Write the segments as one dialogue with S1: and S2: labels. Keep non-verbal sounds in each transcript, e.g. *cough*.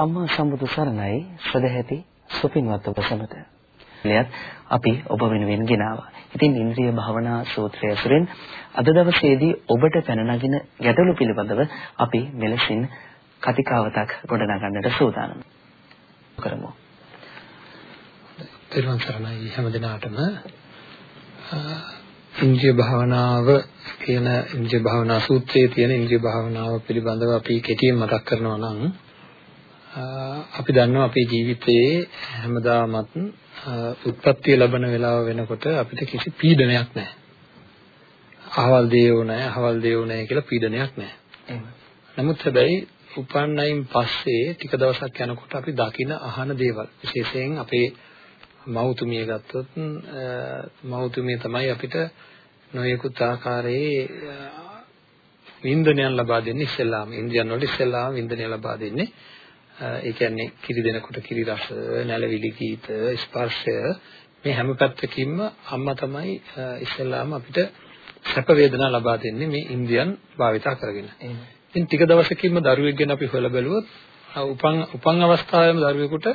S1: සම්මා සම්බුදු සරණයි සදැහැති සුපින්වත් ඔබ සමට. එයත් අපි ඔබ වෙනුවෙන් ගෙනාවා. ඉතින් ඉන්ද්‍රිය භාවනා සූත්‍රය ඇසුරෙන් අද දවසේදී ඔබට පැන නගින ගැටලු පිළිබඳව අපි මෙලෙසින් කතිකාවතක් ගොඩනගන්නට සූදානම් කරමු.
S2: තෙරුවන් සරණයි හැම දිනාටම ඉන්ද්‍රිය භාවනාව කියන ඉන්ද්‍රිය භාවනා සූත්‍රයේ තියෙන ඉන්ද්‍රිය භාවනාව පිළිබඳව අපි කෙටියෙන් මතක් කරනවා නම් අපි දන්නවා අපේ ජීවිතයේ හැමදාමත් උත්පත්ති ලැබෙන වෙලාව වෙනකොට අපිට කිසි පීඩනයක් නැහැ. අහවල් දේවෝ නැහැ, අහවල් දේවෝ නැහැ කියලා පීඩනයක් නැහැ. නමුත් හැබැයි උපන්නයින් පස්සේ ටික දවසක් යනකොට අපි දකින අහන දේවල් විශේෂයෙන් අපේ මෞතුමිය ගත්තොත් මෞතුමිය තමයි අපිට නොයෙකුත් ආකාරයේ වින්දනයන් ලබා දෙන්නේ ඉස්සෙල්ලාම ඉන්ද්‍රියන් වල ඉස්සෙල්ලාම වින්දනය ලබා දෙන්නේ ඒ කියන්නේ කිරි දෙනකොට කිරි රස නැලවිලි ගීත ස්පර්ශය මේ හැම පැත්තකින්ම අම්මා තමයි ඉස්සෙල්ලාම අපිට සැප වේදනා ලබා දෙන්නේ මේ ඉන්ද්‍රියන් භාවිතා කරගෙන. ඉතින් ටික දවසකින්ම දරුවෙක් ගැන අපි හොයලා බැලුවොත් උපන් උපන් අවස්ථාවේම දරුවෙකුට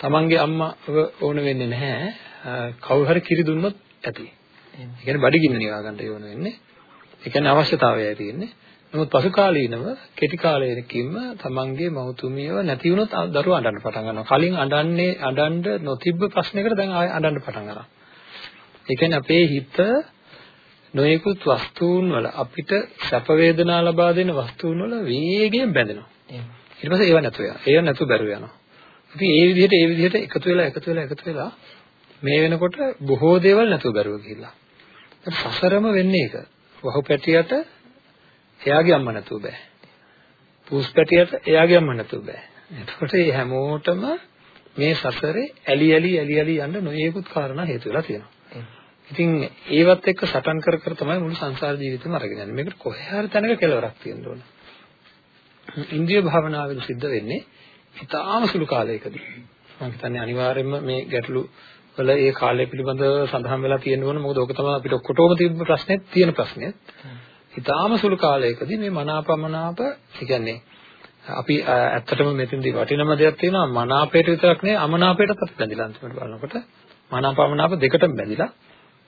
S2: තමන්ගේ අම්මව ඕන වෙන්නේ නැහැ. කවුරු හරි කිරි දුන්නොත් ඇති. ඒ කියන්නේ බඩගින්න නිවා ගන්න ඕන වෙන්නේ. ඒ කියන්නේ අවශ්‍යතාවයයි තියෙන්නේ. නමුත් පසු කාලීනව කෙටි කාලයකින්ම තමන්ගේ මෞතුමියව නැති වුණොත් දරුවා අඬන්න පටන් ගන්නවා. කලින් අඬන්නේ අඬන්න නොතිබ්බ ප්‍රශ්නයකට දැන් ආයෙ අඬන්න පටන් ගන්නවා. ඒ කියන්නේ අපේ හිත නොයෙකුත් වස්තුන් වල අපිට සැප වේදනා ලබා දෙන වස්තුන් වල වේගයෙන් බැඳෙනවා. ඊට පස්සේ ඒව නැතු වෙනවා. ඒව නැතු බැරුව යනවා. ඉතින් ඒ විදිහට ඒ විදිහට එකතු වෙලා එකතු වෙලා එකතු වෙලා මේ වෙනකොට බොහෝ දේවල් නැතුව බැරුව ගිහිල්ලා. සසරම වෙන්නේ ඒක. වහු පැටියට එයාගේ අම්ම නැතුව බෑ. පූස් පැටියට එයාගේ අම්ම නැතුව බෑ. එතකොට මේ හැමෝටම මේ සසරේ ඇලි ඇලි ඇලි ඇලි යන්න නොයෙකුත් කාරණා හේතු වෙලා තියෙනවා. ඉතින් ඒවත් එක්ක සටන් කර කර තමයි මුළු සංසාර ජීවිතේම අරගෙන යන්නේ. මේකට කොහේ හරි තැනක කෙලවරක් තියෙන්න ඕන. ඉන්ද්‍රිය භාවනාවෙන් සිද්ධ වෙන්නේ ඉතාම සුළු කාලයකදී. මම හිතන්නේ අනිවාර්යයෙන්ම මේ ගැටලු වල ඒ කාලය පිළිබඳව සඳහන් වෙලා තියෙන්න ඕන. මොකද ඕක තමයි අපිට ඔක්කොටම තිබ්බ ප්‍රශ්නේ තියෙන ප්‍රශ්නේ. ඉතාම සුළු කාලයකදී මේ මනාපමනාප කියන්නේ අපි ඇත්තටම මෙතෙන්දී වටිනම දෙයක් තියෙනවා මනාපයට විතරක් නෙවෙයි අමනාපයටත් අපි බැඳිලා අන්තිමට බලනකොට මනාපමනාප දෙකටම බැඳිලා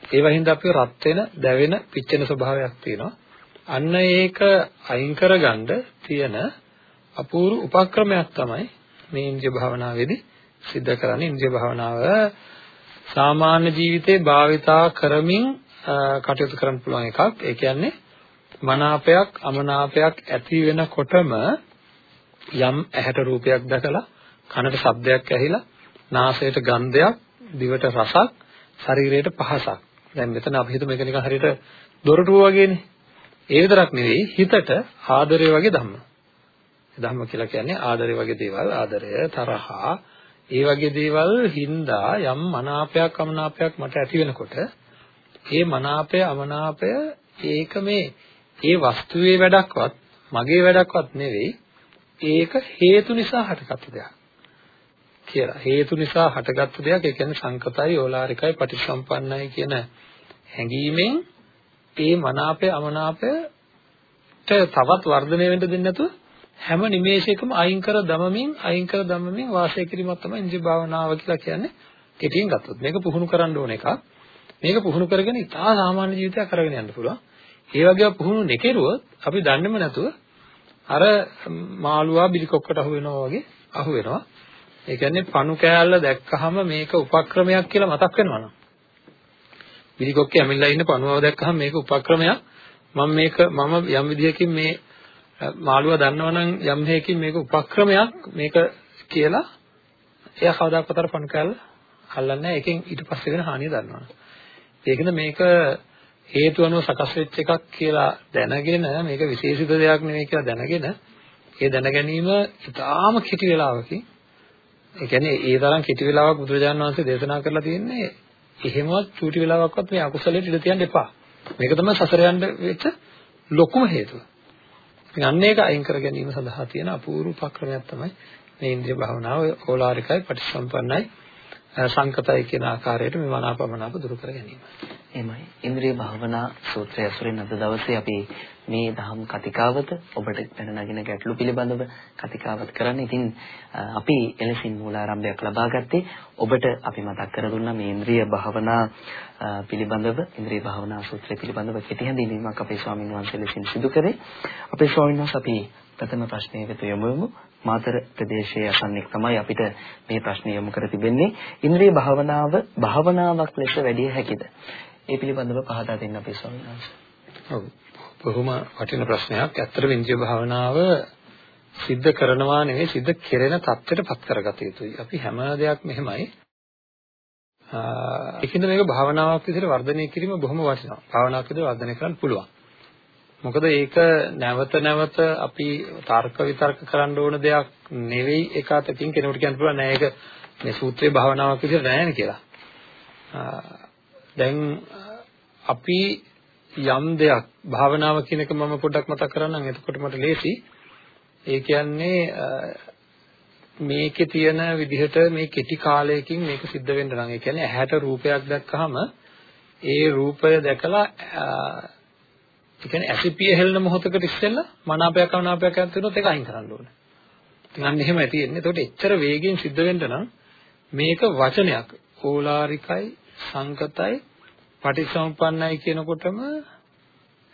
S2: ඒ වහින්ද අපි රත් වෙන, දැවෙන, පිච්චෙන ස්වභාවයක් තියෙනවා. අන්න ඒක අයින් කරගන්න තියෙන අපූර්ව උපක්‍රමයක් තමයි මේ ඉන්ද්‍රිය භාවනාවේදී සිද්ධ කරන්නේ. ඉන්ද්‍රිය භාවනාව සාමාන්‍ය ජීවිතේ භාවිතා කරමින් කටයුතු කරන්න පුළුවන් එකක්. ඒ කියන්නේ මනාපයක් අමනාපයක් ඇති වෙනකොටම යම් ඇහැට රූපයක් දැකලා කනට ශබ්දයක් ඇහිලා නාසයට ගන්ධයක් දිවට රසක් ශරීරයට පහසක්. දැන් මෙතන අපි හිතමු මේක නිකන් හරියට දොරටුව වගේනේ. ඒ විතරක් නෙවෙයි හිතට ආදරය වගේ ධම්ම. ධම්ම කියලා කියන්නේ ආදරය වගේ දේවල් ආදරය තරහා. ඒ වගේ දේවල් හින්දා යම් මනාපයක් අමනාපයක් මට ඇති වෙනකොට ඒ මනාපය අමනාපය ඒක මේ ඒ වස්තුවේ වැඩක්වත් මගේ වැඩක්වත් නෙවෙයි ඒක හේතු නිසා හටගත්තු දෙයක් කියලා. හේතු නිසා හටගත්තු දෙයක් ඒ කියන්නේ සංකතයි ඕලාරිකයි පටිසම්පන්නයි කියන හැඟීමෙන් ඒ මනාපය අමනාපයට තවත් වර්ධනය වෙන්න දෙන්නේ නැතුව හැම නිමේෂයකම අයින් කර දමමින් අයින් කර දමමින් වාසය කිරීමක් තමයි ඉන්ද්‍රිය භාවනාව කියලා කියන්නේ. කෙටියෙන් ගත්තොත් මේක පුහුණු කරන්න ඕන එකක්. මේක පුහුණු කරගෙන ඉතා සාමාන්‍ය ජීවිතයක් කරගෙන යන්න පුළුවන්. ඒ වගේ පුහුණු නෙකෙරුවොත් අපි දන්නේම නැතුව අර මාළුවා බිලිකොක්කට අහු වෙනවා වගේ අහු වෙනවා. ඒ කියන්නේ පණු කෑල්ල දැක්කහම මේක උපක්‍රමයක් කියලා මතක් වෙනවා නම්. බිලිකොක්කේ ඇමිල්ලා ඉන්න පණුවව දැක්කහම මේක උපක්‍රමයක්. මම මේක මම යම් විදිහකින් මේ මාළුවා දන්නවනම් යම් හේකින් මේක උපක්‍රමයක් මේක කියලා එයා කවදාකවත් අර පණු කෑල්ල අල්ලන්නේ නැහැ. ඒකෙන් ඊට පස්සේ වෙන හානිය දන්නවනේ. ඒකද මේක හේතු අනුව සකස් වෙච්ච එකක් කියලා දැනගෙන මේක විශේෂිත දෙයක් නෙවෙයි කියලා දැනගෙන ඒ දැන ගැනීම ඉතාම කෙටි වෙලාවකින් ඒ කියන්නේ ඒ තරම් කෙටි වෙලාවක් බුදුරජාණන් වහන්සේ දේශනා කරලා තියෙන්නේ එහෙමවත් චූටි වෙලාවක්වත් මේ අකුසලයට ඉඩ තියන්න එපා. මේක තමයි සසර යන්න වෙච්ච ලොකුම හේතුව. ඉතින් අන්න ඒක අයින් කර ගැනීම සඳහා තියෙන අපූර්ව උපක්‍රමයක් තමයි මේ ඉන්ද්‍රිය භාවනාව ඕලාරිකයි පටිසම්පන්නයි සංකතයි කියන ආකාරයට මේ මනාපමනාප දුරු කර ගැනීම.
S1: එහෙමයි. ඉන්ද්‍රිය භාවනා සූත්‍රය අසුරින් අද දවසේ අපි මේ දහම් කතිකාවත ඔබට පැන නගින ගැටලු පිළිබඳව කතිකාවත් කරන්න. ඉතින් අපි එලෙසින් මූලාරම්භයක් ලබා ගත්තේ ඔබට අපි මතක් කර දුන්නා මේ ඉන්ද්‍රිය භාවනා පිළිබඳව ඉන්ද්‍රිය භාවනා සූත්‍රය පිළිබඳව කෙටි හැඳින්වීමක් අපේ ස්වාමීන් වහන්සේ ලෙසින් සිදු කරේ. අපේ ස්වාමීන් වහන්සේ අපි ප්‍රථම ප්‍රශ්නය වෙත යමු මාතර ප්‍රදේශයේ අසන්නෙක් තමයි අපිට මේ ප්‍රශ්නය යොමු කර තිබෙන්නේ ඉන්ද්‍රිය භාවනාව භාවනාවක් ලෙස වැඩි හැකිද ඒ පිළිබඳව පහදා දෙන්න අපේ ස්වාමීන් වහන්සේ.
S2: ඔව්. බොහොම වටින ප්‍රශ්නයක්. ඇත්තටම ඉන්ද්‍රිය භාවනාව සිද්ධ කරනවා නෙවෙයි සිද්ධ කෙරෙන தත්ත්වයට පත් කරගත යුතුයි. අපි හැම දෙයක්ම එහෙමයි. ඒකින්ද මේක භාවනාවක් විදිහට වර්ධනය කිරීම බොහොම වටිනවා. භාවනාවක් විදිහට වර්ධනය කරන්න පුළුවන්. මොකද ඒක නැවත නැවත අපි තර්ක විතර්ක කරන්න ඕන දෙයක් නෙවෙයි එක අතකින් කෙනෙකුට කියන්න පුළුවන් නෑ ඒක මේ සූත්‍රයේ භාවනාවක් විදිහට නෑනේ කියලා. දැන් අපි යම් දෙයක් භාවනාව කියන එක මම පොඩ්ඩක් මතක් කරන්නම් එතකොට මට ලේසි. ඒ කියන්නේ මේකේ තියෙන විදිහට මේ කෙටි කාලයකින් මේක සිද්ධ වෙන්න නම් ඒ කියන්නේ ඇහැට රූපයක් දැක්කහම ඒ රූපය දැකලා ඒ කියන්නේ ඇසිපිය හෙළන මොහොතකට ඉස්සෙල්ලා මනාපයක් අමනාපයක් ඇති වෙනොත් ඒක අයින් කරන්න ඕනේ. ඉතින් අන්න එහෙමයි තියෙන්නේ. ඒකට එච්චර වේගෙන් සිද්ධ වෙන්න නම් මේක වචනයක්. ඕලාරිකයි සංකතයි පටිසම්පන්නයි කියනකොටම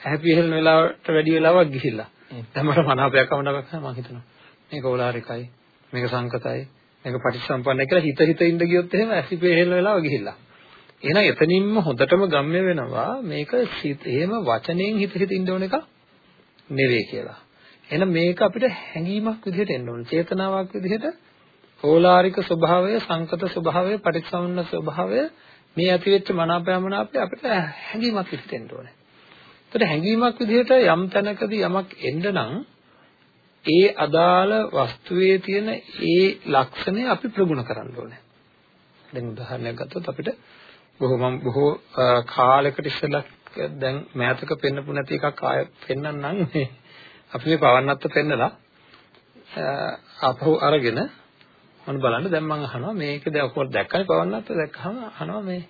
S2: හැපි හෙලන වෙලාවට වැඩි වෙලාවක් ගිහිල්ලා. දැන් මට මනාපයක් වුණාවක් මම හිතනවා. මේක ඕලාරිකයි, මේක සංකතයි, මේක පටිසම්පන්නයි කියලා හිත හිත ඉඳ ගියොත් එහෙම ඇසිපේ හෙලන වෙලාව ගිහිල්ලා. එහෙනම් එතනින්ම හොඳටම ගම්ම්‍ය වෙනවා මේක එහෙම වචනයෙන් හිත හිත ඉන්න ඕන එක නෙවෙයි කියලා. එහෙනම් මේක අපිට හැඟීමක් විදිහට එන්න ඕන. චේතනාවක් විදිහට ඕලාරික ස්වභාවය, සංකත ස්වභාවය, පටිච්චසමුන්න ස්වභාවය මේ ඇතිවෙච්ච මනාපයමනාපය අපිට හැඟීමක් විදිහට එන්න ඕනේ. ඒතර හැඟීමක් විදිහට යම් තැනකදී යමක් එන්න නම් ඒ අදාළ වස්තුවේ තියෙන ඒ ලක්ෂණය අපි ප්‍රගුණ කරන්න ඕනේ. දැන් උදාහරණයක් ගත්තොත් අපිට බොහෝ මම බොහෝ කාලයකට ඉස්සෙල්ලා දැන් මෑතක පෙන්නපු නැති එකක් ආය පෙන්නන්නම් මේ අපි මේ පවන්නත්ත පෙන්නලා අපහු අරගෙන මම බලන්න දැන් මම අහනවා මේක දැන් ඔක්කොම දැක්කනේ පවන්නත් දැක්කම අහනවා මේ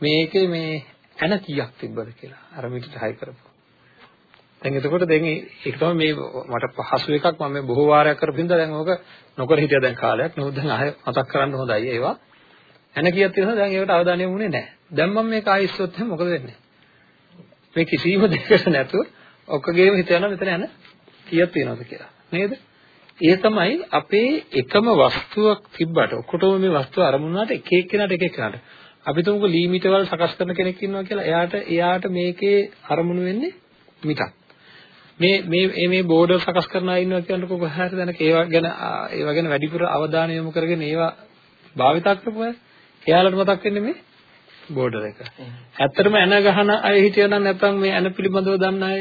S2: මේකේ මේ ඇන කීයක් තිබ්බද කියලා අර මිටට හයි කරපුවා. දැන් එතකොට දැන් ඒක තමයි මේ මට පහසු එකක් මම මේ බොහෝ වාරයක් කරපින්ද දැන් ඕක නොකර හිටියා දැන් කාලයක්. නමුත් දැන් ආයෙ මතක් කරන්න හොඳයි ඒවා. ඇන කීයක් තියෙනවද දැන් ඒකට අවධානය යොමුනේ නැහැ. දැන් මම මේක ආයෙ ඉස්සොත් එහෙනම් මොකද වෙන්නේ? මේ කිසිම දෙයකට නැතුව ඔක්කොගේම හිත යනවා මෙතන ඇන කීයක් තියෙනවද කියලා. නේද? ඒ තමයි අපේ එකම වස්තුවක් තිබ්බට ඔක්කොටම මේ වස්තුව අරමුණාට එක එක්කෙනාට එක එක්කෙනාට අපි තුමුක ලීමිට වල සකස් කරන කෙනෙක් ඉන්නවා කියලා එයාට එයාට මේකේ අරමුණු වෙන්නේ මිටක් මේ මේ මේ බෝඩර් සකස් කරන අය ඉන්නවා කියනකොට කොහොමද දැනක ඒවා ගැන ඒවා ගැන වැඩිපුර අවධානය යොමු කරගෙන ඒවා භාවිතා කරපු අය එයාලට මතක් වෙන්නේ මේ බෝඩර් එක. ඇත්තටම එන ගහන අය හිටියනම් නැත්නම් මේ එන පිළිබඳව දන්න අය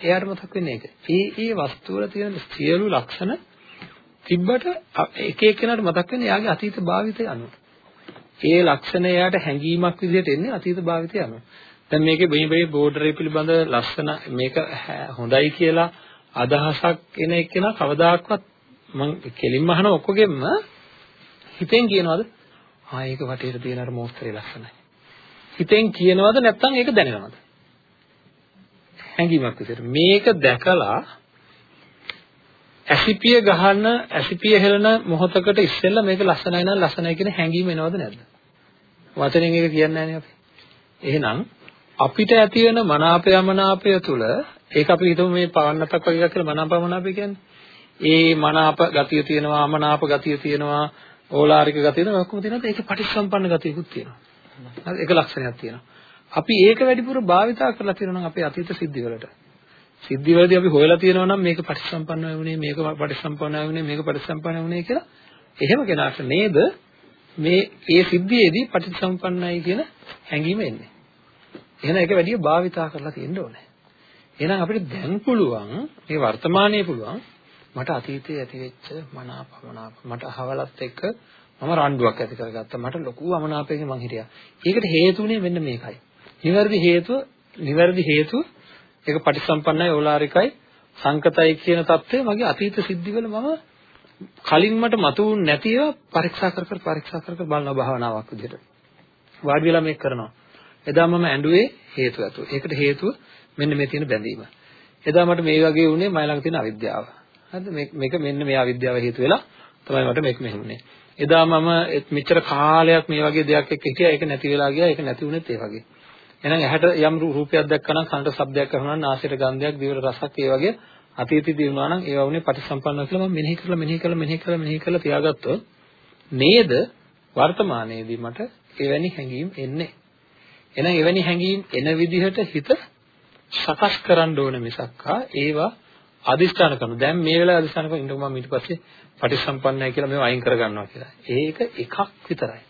S2: එයාට මතක් වෙන්නේ ඒක. ඒ ඒ වස්තු වල තියෙන සියලු ලක්ෂණ තිබ්බට එක එක්කෙනාට මතක් වෙන්නේ යාගේ අතීත භාවිතය අනුව. ඒ ලක්ෂණ එයාට හැඟීමක් විදිහට එන්නේ අතීත භාවිතය අනුව. දැන් මේකේ මේ මේ බෝඩරේ පිළිබඳ ලස්සන මේක හොඳයි කියලා අදහසක් එන එක්කෙනා කවදාකවත් මම කෙලින්ම අහන ඔක්කොගෙම හිතෙන් කියනවාද ආ ඒක වටේට තියෙන අර මෝස්තරේ ලස්සනයි. හිතෙන් කියනවද නැත්නම් ඒක දැනෙනවද? හැඟීමක් විදිහට මේක දැකලා ඇසිපිය ගහන ඇසිපිය හෙලන මොහොතකට ඉස්සෙල්ලා මේක ලස්සනයි නම් ලස්සනයි කියන හැඟීම එනවද නැද්ද? වචනෙන් ඒක කියන්නේ නැහැ අපි. එහෙනම් අපිට ඇති වෙන මනාපය මනාපය තුල ඒක අපි හිතමු මේ පවන්නතක් වගේ එකක් කියලා මනාපමනාපය කියන්නේ. ඒ මනාප ගතිය තියෙනවා අමනාප ගතිය තියෙනවා ඕලාරික ගතිය තියෙනවා ඔක්කොම තියෙනවා ඒකේ පටිච්චසම්පන්න ගතියකුත් තියෙනවා. හරි ඒක ලක්ෂණයක් තියෙනවා. අපි ඒක වැඩිපුර භාවිතා කරලා තියෙනවා නම් අපේ අතීත සිද්ධිවලට. සිද්ධිවලදී අපි හොයලා තියෙනවා නම් මේක පටිසම්පන්න වුණේ මේක පටිසම්පන්න වුණේ මේක පටිසම්පන්න වුණේ කියලා එහෙම කෙනාට නේද මේ ඒ සිද්ධියේදී පටිසම්පන්නයි කියන හැඟීම එන්නේ. එහෙනම් ඒක වැඩිය භාවිතා කරලා තියෙන්න ඕනේ. එහෙනම් අපිට දැන් පුළුවන් මේ වර්තමානයේ පුළුවන් මට අතීතයේ ඇතිවෙච්ච මනාපමනාප මට අහවලත් එක්ක මම රණ්ඩුවක් ඇති කරගත්තා. මට ලොකු අමනාපයකින් මං හිටියා. ඒකට හේතුනේ මෙන්න මේකයි. නිවැරදි හේතුව නිවැරදි හේතුව ඒක පටිසම්පන්නයි ඕලාරිකයි සංකතයි කියන தත්ත්වය මගේ අතීත සිද්ධිවල මම කලින් මට මතුවුනේ නැති ඒවා පරීක්ෂා කර කර පරීක්ෂා කර කර බලන භාවනාවක් විදිහට. වාඩි වෙලා මේක කරනවා. එදා මම ඇඬුවේ හේතුව ඇතුව. ඒකට හේතුව මෙන්න මේ තියෙන බැඳීම. එදා මට මේ වගේ වුණේ මයි ළඟ තියෙන අවිද්‍යාව. හරිද? මේක මෙන්න මේ අවිද්‍යාව හේතු වෙලා තමයි මට මේක මෙහෙමුනේ. එදා මම මෙච්චර කාලයක් මේ වගේ දෙයක් එක්ක හිටියා ඒක නැති වෙලා ගියා ඒක නැති වුණෙත් ඒ වගේ. එහෙනම් ඇහැට යම් රූපයක් දැක්කම කනට ශබ්දයක් අහනවා නම් නාසයට ගන්ධයක් දිවට රසක් ඒ වගේ අතීතයේදී වුණා නම් ඒවා වුණේ පටිසම්පන්නව කියලා මම මෙනෙහි කරලා මෙනෙහි කරලා මෙනෙහි කරලා මෙනෙහි කරලා තියාගත්තොත් නේද වර්තමානයේදී මට එවැනි හැඟීම් එන්නේ. එහෙනම් එවැනි හැඟීම් එන විදිහට හිත සකස් කරන්න ඕන මිසක්කා ඒවා අදිස්ථාන කරන. දැන් මේ වෙලාවේ අදිස්ථාන කරන ඉන්නකො මම ඊට පස්සේ පටිසම්පන්නයි කියලා මේව අයින් කරගන්නවා කියලා. ඒක එකක් විතරයි.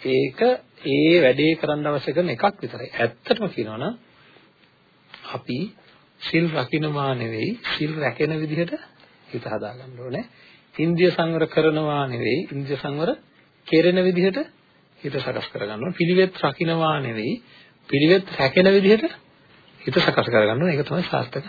S2: ඒක ඒ වැඩේ කරන්න අවශ්‍ය කරන එකක් විතරයි. ඇත්තටම කියනවා නම් අපි සිල් රකින්නවා නෙවෙයි සිල් රැකෙන විදිහට හිත හදාගන්න ඕනේ. ඉන්ද්‍රිය සංවර කරනවා නෙවෙයි ඉන්ද්‍රිය සංවර කෙරෙන විදිහට හිත සකස් කරගන්න ඕනේ. පිළිවෙත් රකින්නවා නෙවෙයි පිළිවෙත් රැකෙන විදිහට හිත සකස් කරගන්න ඕනේ. ඒක තමයි සාර්ථක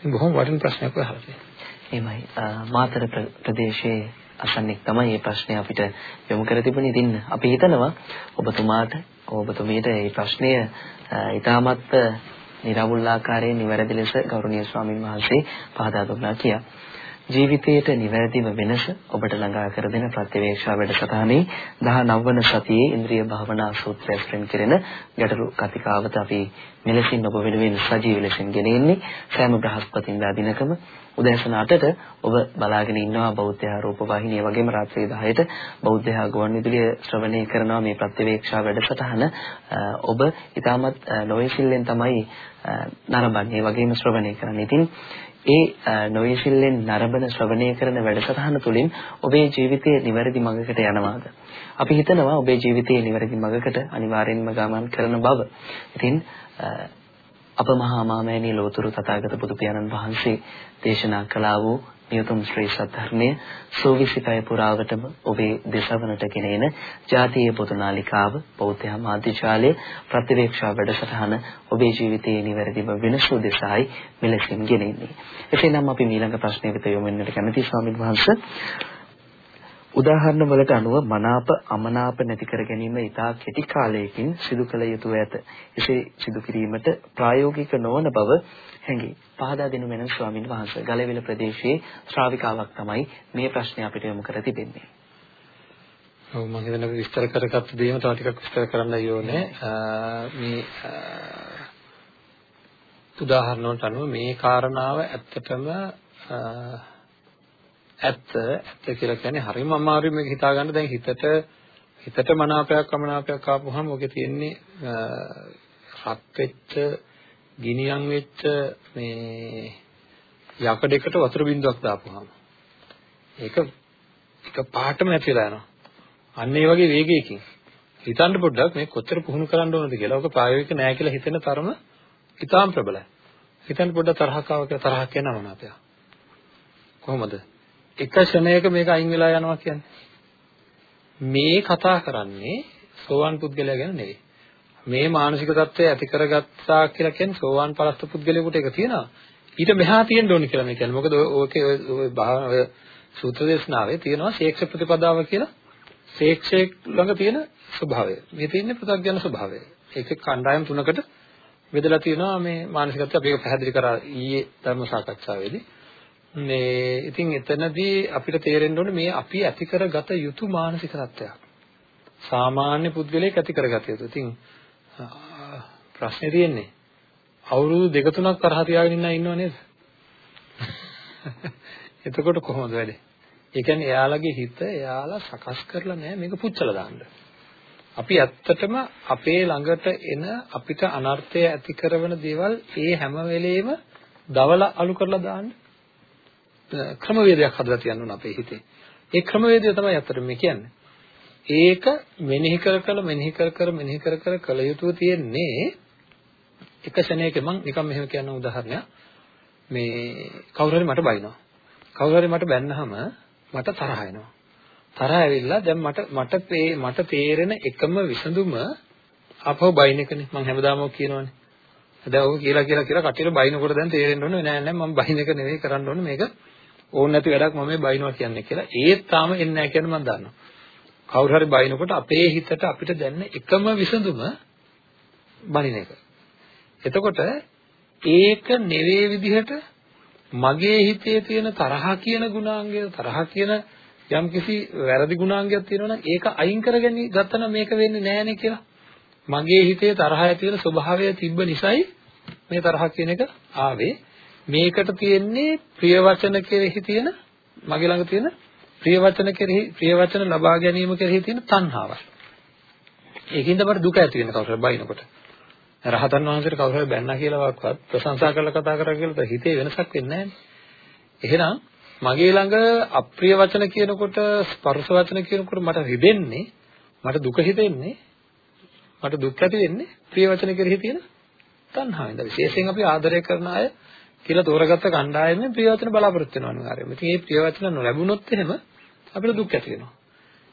S2: දේ. ඉතින් බොහොම වටින ප්‍රශ්නයක් අහලා තියෙනවා.
S1: එහෙමයි. මාතර ප්‍රදේශයේ අසන්නෙක් තමයි මේ ප්‍රශ්නේ අපිට යොමු කර තිබුණේ. ඉතින් අපි හිතනවා ඔබතුමාට ඔබතුමියට මේ ප්‍රශ්නය ඊටමත් නිර්වුල් ආකාරයෙන් නිවැරදි ලෙස ගෞරවනීය ස්වාමින් වහන්සේ පහදා දුන්නා කියා. ජීවිතයට නිවැරදිව වෙනස ඔබට ළඟා කර දෙන ප්‍රතිවේක්ෂා වැඩසටහනේ 19 වන සතියේ ඉන්ද්‍රිය භාවනා සූත්‍රය ස්ප්‍රින් කෙරෙන ගැටළු කතිකාවත අපි මෙලෙසින් ඔබ වෙනුවෙන් සජීව ලෙසින් ගෙන එන්නේ සෑම බ්‍රහස්පතින්දා දිනකම. උදෑසන 8ට ඔබ බලාගෙන ඉන්නවා බෞද්ධ ආරෝප වාහිනිය වගේම රාත්‍රී 10ට බෞද්ධ ගුවන්විදුලිය ශ්‍රවණය කරනවා මේ ප්‍රතිවේක්ෂා වැඩසටහන. ඔබ ඊටමත් නොයසිල්ලෙන් තමයි නරඹන්නේ. වගේම ශ්‍රවණය කරන්නේ. ඉතින් ඒ නොයසිල්ලෙන් නරඹන ශ්‍රවණය කරන වැඩසටහන තුළින් ඔබේ ජීවිතයේ නිවැරදි මඟකට යනවාද? අපි හිතනවා ඔබේ ජීවිතයේ නිවැරදි මඟකට අනිවාර්යෙන්ම ගමන් කරන බව. ඉතින් අප මහා මාමෑණී ලෝතුරු තථාගත බුදු පියාණන් වහන්සේ දේශනා කළා වූ නියුතුම් ශ්‍රී සත්‍යධර්මයේ සෝවිසිකය පුරාවටම ඔබේ දෙසවනට ගෙනෙන ජාතීය පොතුනාලිකාව බෞද්ධ මාධ්‍යාලය ප්‍රතිවේක්ෂා වැඩසටහන ඔබේ ජීවිතයේ නිවැරදිව වෙනසු දෙසයි මෙලෙසින් ගෙනෙන්නේ. එසේනම් අපි ඊළඟ ප්‍රශ්නය වෙත යොමු වෙන්නට කැමැති ස්වාමීන් වහන්සේ උදාහරණ වලට අනුව මනාප අමනාප නැති කර ගැනීම ඉතා කෙටි කාලයකින් සිදු කළ යුතුය ඇත. එසේ සිදු කිරීමට ප්‍රායෝගික නොවන බව හැඟේ. පහදා දෙනු මැන ස්වාමින් වහන්සේ ගලවිල ප්‍රදේශයේ ශ්‍රාවිකාවක් තමයි මේ ප්‍රශ්නේ අපිට යොමු කර තිබෙන්නේ.
S2: ඔව් මම හිතන්නේ විස්තර කරගත්ත දේම තව ටිකක් විස්තර කරන්න ඕනේ. මේ උදාහරණ වලට අනුව මේ කාරණාව ඇත්තටම ඇත්ත ඇත්ත කියලා කියන්නේ හරිම අමාරුයි මේක හිතා ගන්න. දැන් හිතට හිතට මනාපයක් අමනාපයක් ආපුවහම ඔගේ තියෙන්නේ රත් වෙච්ච ගිනියම් වෙච්ච මේ යකඩයකට වතුර බින්දුවක් දාපුවාම ඒක එක පාටම නැතිලා යනවා. අන්න ඒ වගේ වේගයකින් හිතන්න පොඩ්ඩක් මේ කොච්චර පුහුණු කරන්න ඕනද කියලා. ඔක ප්‍රායෝගික නෑ කියලා හිතෙන තරම ඉතාම ප්‍රබලයි. හිතන්න පොඩ්ඩක් තරහක් ආව කියලා තරහක් එනවා මනාපය. කොහොමද? එක ක්ෂණයක මේක අයින් වෙලා යනවා කියන්නේ. මේ කතා කරන්නේ සෝවාන් පුද්ගලයා ගැන නෙවෙයි. මේ මානසික தත්ත්වය ඇති කරගත්තා කියලා කියන්නේ සෝවාන් පරස්ත පුද්ගලයෙකුට ඒක තියෙනවා. ඊට මෙහා තියෙන්න ඕනේ කියලා මේ කියන්නේ. මොකද ඕකේ ඔය භාවන ඔය සූත්‍ර දේශනාවේ තියෙනවා ශේක්ෂ ප්‍රතිපදාව කියලා. ශේක්ෂයේ ළඟ තියෙන ස්වභාවය. මේ තියෙන්නේ පෘථග්ජන ස්වභාවය. ඒකේ කණ්ඩායම් තුනකට බෙදලා තියෙනවා මේ මානසිකත්වය අපි ඒක පැහැදිලි කරා ඊයේ ධර්ම සාකච්ඡාවේදී. මේ ඉතින් එතනදී අපිට තේරෙන්න ඕනේ මේ අපි ඇති කරගත යුතු මානසික තත්ත්වයක්. සාමාන්‍ය පුද්ගලයෙක් ඇති කරගත යුතු. ඉතින් ප්‍රශ්නේ තියෙන්නේ අවුරුදු දෙක තුනක් තරහ තියාගෙන ඉන්න ඉන්නව නේද? *laughs* එතකොට කොහොමද වැඩේ? ඒ කියන්නේ එයාලගේ හිත එයාලා සකස් කරලා නැහැ මේක පුච්චලා දාන්න. අපි ඇත්තටම අපේ ළඟට එන අපිට අනර්ථය ඇති කරන දේවල් ඒ හැම වෙලෙම දවල අලු කරලා දාන්න ක්‍රමවේදයක් හදලා තියන්න ඕන අපේ හිතේ. ඒ ක්‍රමවේදය තමයි ඇත්තටම මේ කියන්නේ. ඒක මෙනෙහි කර කර මෙනෙහි කර කර මෙනෙහි කර කර කළ යුතුව තියෙන්නේ එක ශරණයක මම නිකන් මෙහෙම කියන උදාහරණයක්. මේ කවුරු හරි මට බයිනවා. කවුරු හරි මට බැන්නහම මට තරහ එනවා. තරහ ඇවිල්ලා දැන් මට මට මට තේරෙන එකම විසඳුම අපව බයින් එකනේ. මම හැමදාම ඔක් කියනවනේ. දැන් ඔක කියලා කියලා කියලා කටියට බයිනකොට දැන් තේරෙන්න ඕනේ නෑ නෑ මම බයින් එක නෙවෙයි කරන්න ඕනේ. මේක ඕන නැති වැඩක් මම මේ බයිනවා කියන්නේ කියලා ඒත් තාම එන්නේ නැහැ කියන මම දන්නවා කවුරු හරි බයිනකොට අපේ හිතට අපිට දැනෙන එකම විසඳුම බනින එක. එතකොට ඒක නෙවේ විදිහට මගේ හිතේ තියෙන තරහ කියන ගුණාංගය තරහ කියන යම්කිසි වැරදි ගුණාංගයක් තියෙනවා නම් ඒක අයින් කරගනි ගත්තනම් මේක වෙන්නේ නෑනේ කියලා. මගේ හිතේ තරහ ඇති වෙන ස්වභාවය තිබ්බ නිසායි මේ තරහ කියන එක ආවේ. මේකට තියෙන්නේ ප්‍රිය වචන කෙරෙහි තියෙන මගේ ළඟ තියෙන ප්‍රිය වචන කෙරෙහි ප්‍රිය වචන ලබා ගැනීම කෙරෙහි තියෙන තණ්හාවයි. ඒකින්ද අපට දුක ඇති වෙන කවුරුහරි බයිනකොට. රහතන් වහන්සේට කවුරුහරි බැන්නා කියලා වත් ප්‍රශංසා කරලා කතා කරා කියලා හිතේ වෙනසක් වෙන්නේ නැහැ. එහෙනම් මගේ ළඟ අප්‍රිය වචන කියනකොට ස්පර්ශ වචන කියනකොට මට රිදෙන්නේ මට දුක හිතෙන්නේ මට දුක් ඇති වෙන්නේ ප්‍රිය වචන කෙරෙහි තියෙන තණ්හාවෙන්ද විශේෂයෙන් අපි ආදරය කරන අය කියලා තෝරගත්ත කණ්ඩායමෙන් ප්‍රිය වචන බලාපොරොත්තු වෙනවා අනිවාර්යයෙන්ම. ඉතින් මේ ප්‍රිය වචන නොලැබුණොත් එහෙම අපිට දුක් ඇති වෙනවා.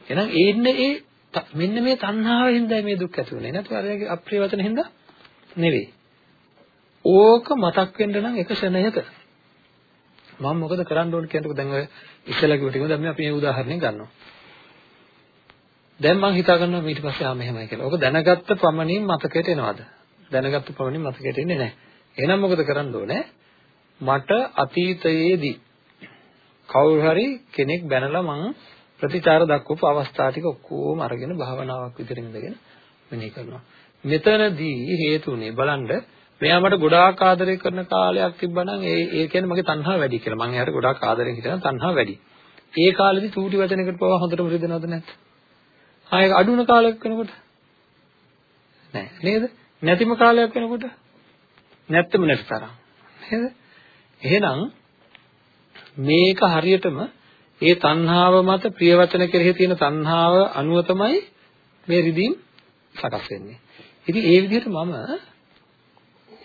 S2: එහෙනම් ඒ ඉන්නේ ඒ මෙන්න මේ තණ්හාවෙන් හින්දා මේ දුක් ඇති වෙන්නේ. නැත්නම් අරගේ අප්‍රිය වචන හින්දා නෙවෙයි. ඕක මතක් වෙන්න නම් එක ශරණයක මම මොකද කරන්න ඕන කියනකොට දැන් ඔය ඉස්සෙල්ලා කිව්ව ටිකම දැන් අපි මේ උදාහරණයක් ගන්නවා. දැන් මම හිතා ගන්නවා ඊට පස්සේ ආ මෙහෙමයි කියලා. ඔක දැනගත්ත පමණින් මතකයට එනවද? දැනගත්ත පමණින් මතකයට එන්නේ නැහැ. එහෙනම් මොකද කරන්න ඕනේ? මට අතීතයේදී කවුරු හරි කෙනෙක් බැනලා මං ප්‍රතිචාර දක්වපු අවස්ථා ටික ඔක්කොම අරගෙන භාවනාවක් විදිහට ඉඳගෙන මෙනෙහි කරනවා. මෙතනදී හේතුනේ බලන්න මෙයා මට ගොඩාක් ආදරය කරන කාලයක් තිබ්බනම් ඒ ඒ කියන්නේ මගේ තණ්හාව වැඩි කියලා. මම එයාට ගොඩාක් ආදරෙන් හිටියනම් තණ්හාව වැඩි. ඒ කාලෙදි චූටි වචනයකට පවා හොඳටම රිදෙනවද නැද්ද? ආයෙ අඩුන කාලයක් වෙනකොට නෑ නේද? නැතිම කාලයක් වෙනකොට නැත්තම නැති තරම්. නේද? එහෙනම් මේක හරියටම ඒ තණ්හාව මත ප්‍රිය වචන කෙරෙහි තියෙන තණ්හාව අනුව තමයි මේ රිදීම් සකස් වෙන්නේ. ඉතින් ඒ විදිහට මම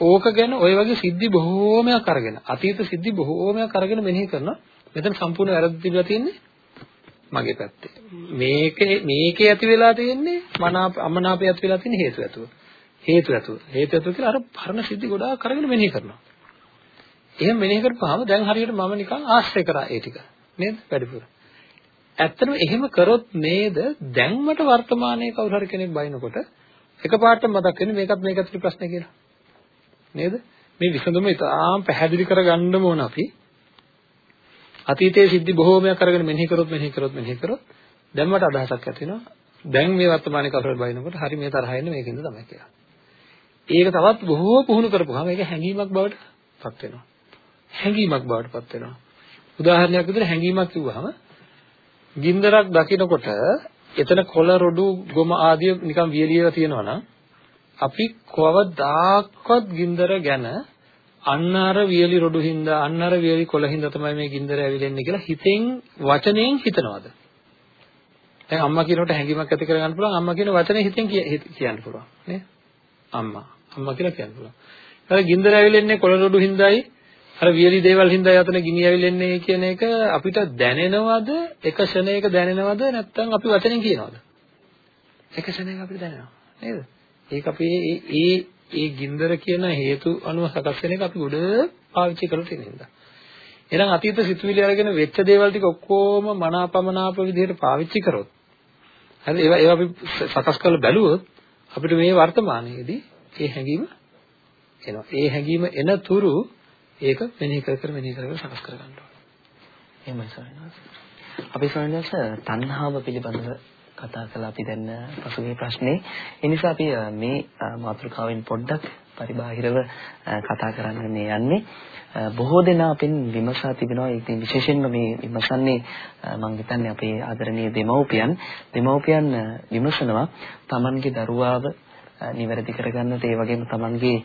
S2: ඕක ගැන ওই වගේ සිද්ධි බොහෝමයක් අරගෙන අතීත සිද්ධි බොහෝමයක් අරගෙන මෙනෙහි කරනවා. මෙතන සම්පූර්ණ වැරද්ද තිබිලා තියෙන්නේ මගේ පැත්තේ. මේකේ මේකේ ඇති වෙලා තියෙන්නේ මනාප අමනාපය ඇති වෙලා තියෙන හේතු ඇතුව. හේතු ඇතුව. හේතු ඇතුව කියලා අර පරණ සිද්ධි ගොඩාක් අරගෙන මෙනෙහි කරනවා. එහෙම මෙනෙහි කරපුවාම දැන් හරියට මම නිකන් ආශ්‍රය කරා ඒ ටික. නේද? වැඩිපුර. ඇත්තටම එහෙම කරොත් නේද දැන් මට වර්තමානයේ කවුරු හරි කෙනෙක් බයිනකොට එකපාරට මතක් වෙන්නේ මේකත් මේකත් ප්‍රශ්නේ කියලා. නේද? මේ විසඳුම ඉතාම පැහැදිලි කරගන්න ඕන අපි. අතීතයේ සිද්ධි බොහෝමයක් අරගෙන මෙනෙහි කරොත් මෙනෙහි කරොත් මෙනෙහි කරොත් දැන් මට අදහසක් ඇති වෙනවා. දැන් මේ වර්තමානයේ කවුරු බයිනකොට හරි මේ තරහ එන්නේ මේකෙන්ද තමයි කියලා. ඒක තවත් බොහෝ පුහුණු කරපුවාම ඒක හැඟීමක් බවට පත් වෙනවා. හැඟීමක් බවට පත් වෙනවා. උදාහරණයක් විදිහට හැඟීමක් කිව්වහම ගින්දරක් දකිනකොට එතන කොළ රොඩු ගොම ආදිය නිකන් වියලියලා තියෙනවා නම් අපි කවදාක්වත් ගින්දර ගැන අන්න අර වියලි රොඩු හින්දා අන්න අර වියලි කොළ හින්දා තමයි මේ ගින්දර ඇවිලෙන්නේ කියලා හිතෙන් වචනයෙන් හිතනවාද? දැන් අම්මා කියනකොට හැඟීමක් ඇති කරගන්න පුළුවන් අම්මා කියන වචනේ හිතෙන් කියන්න පුළුවන් නේ? අම්මා අම්මා කියලා කියන්න පුළුවන්. ඊට ගින්දර ඇවිලෙන්නේ කොළ රොඩු හින්දායි අර වියලි දේවල් හින්දා යතන ගිනි ඇවිලෙන්නේ කියන එක අපිට දැනෙනවද? එක ෂණයක දැනෙනවද? නැත්නම් අපි වචනෙන් කියනවද? එක ෂණයක අපිට දැනෙනවා. නේද? ඒක අපි ඒ ඒ ඒ ගින්දර කියන හේතු අනුව සකස් වෙන එක අපි ගොඩ පාවිච්චි කරලා තියෙන හින්දා. එහෙනම් අතීත සිතුවිලි අරගෙන වෙච්ච දේවල් ටික ඔක්කොම මනාපමනාප විදිහට පාවිච්චි කරොත් හරි ඒවා ඒවා අපි සකස් කරලා බැලුවොත් අපිට මේ වර්තමානයේදී ඒ හැඟීම එනවා. ඒ හැඟීම එන තුරු ඒක මෙනෙහි කර කර මෙනෙහි කර කර සකස් කර ගන්න ඕනේ.
S1: එහෙමයි ස්වාමීනි. අපි ස්වාමීනි තණ්හාව පිළිබඳව කතා කළා අපි දැන් පසුගිය ප්‍රශ්නේ. ඒ නිසා අපි මේ මාතෘකාවෙන් පොඩ්ඩක් පරිබාහිරව කතා කරන්න යන්නේ. බොහෝ දෙනා අපෙන් විමසා තිබෙනවා ඉතින් විශේෂයෙන්ම මේ විමසන්නේ මම හිතන්නේ අපේ ආදරණීය දෙමව්පියන් දෙමව්පියන් විමසනවා Tamanගේ දරුවාව නිවැරදි කරගන්නට ඒ වගේම Tamanගේ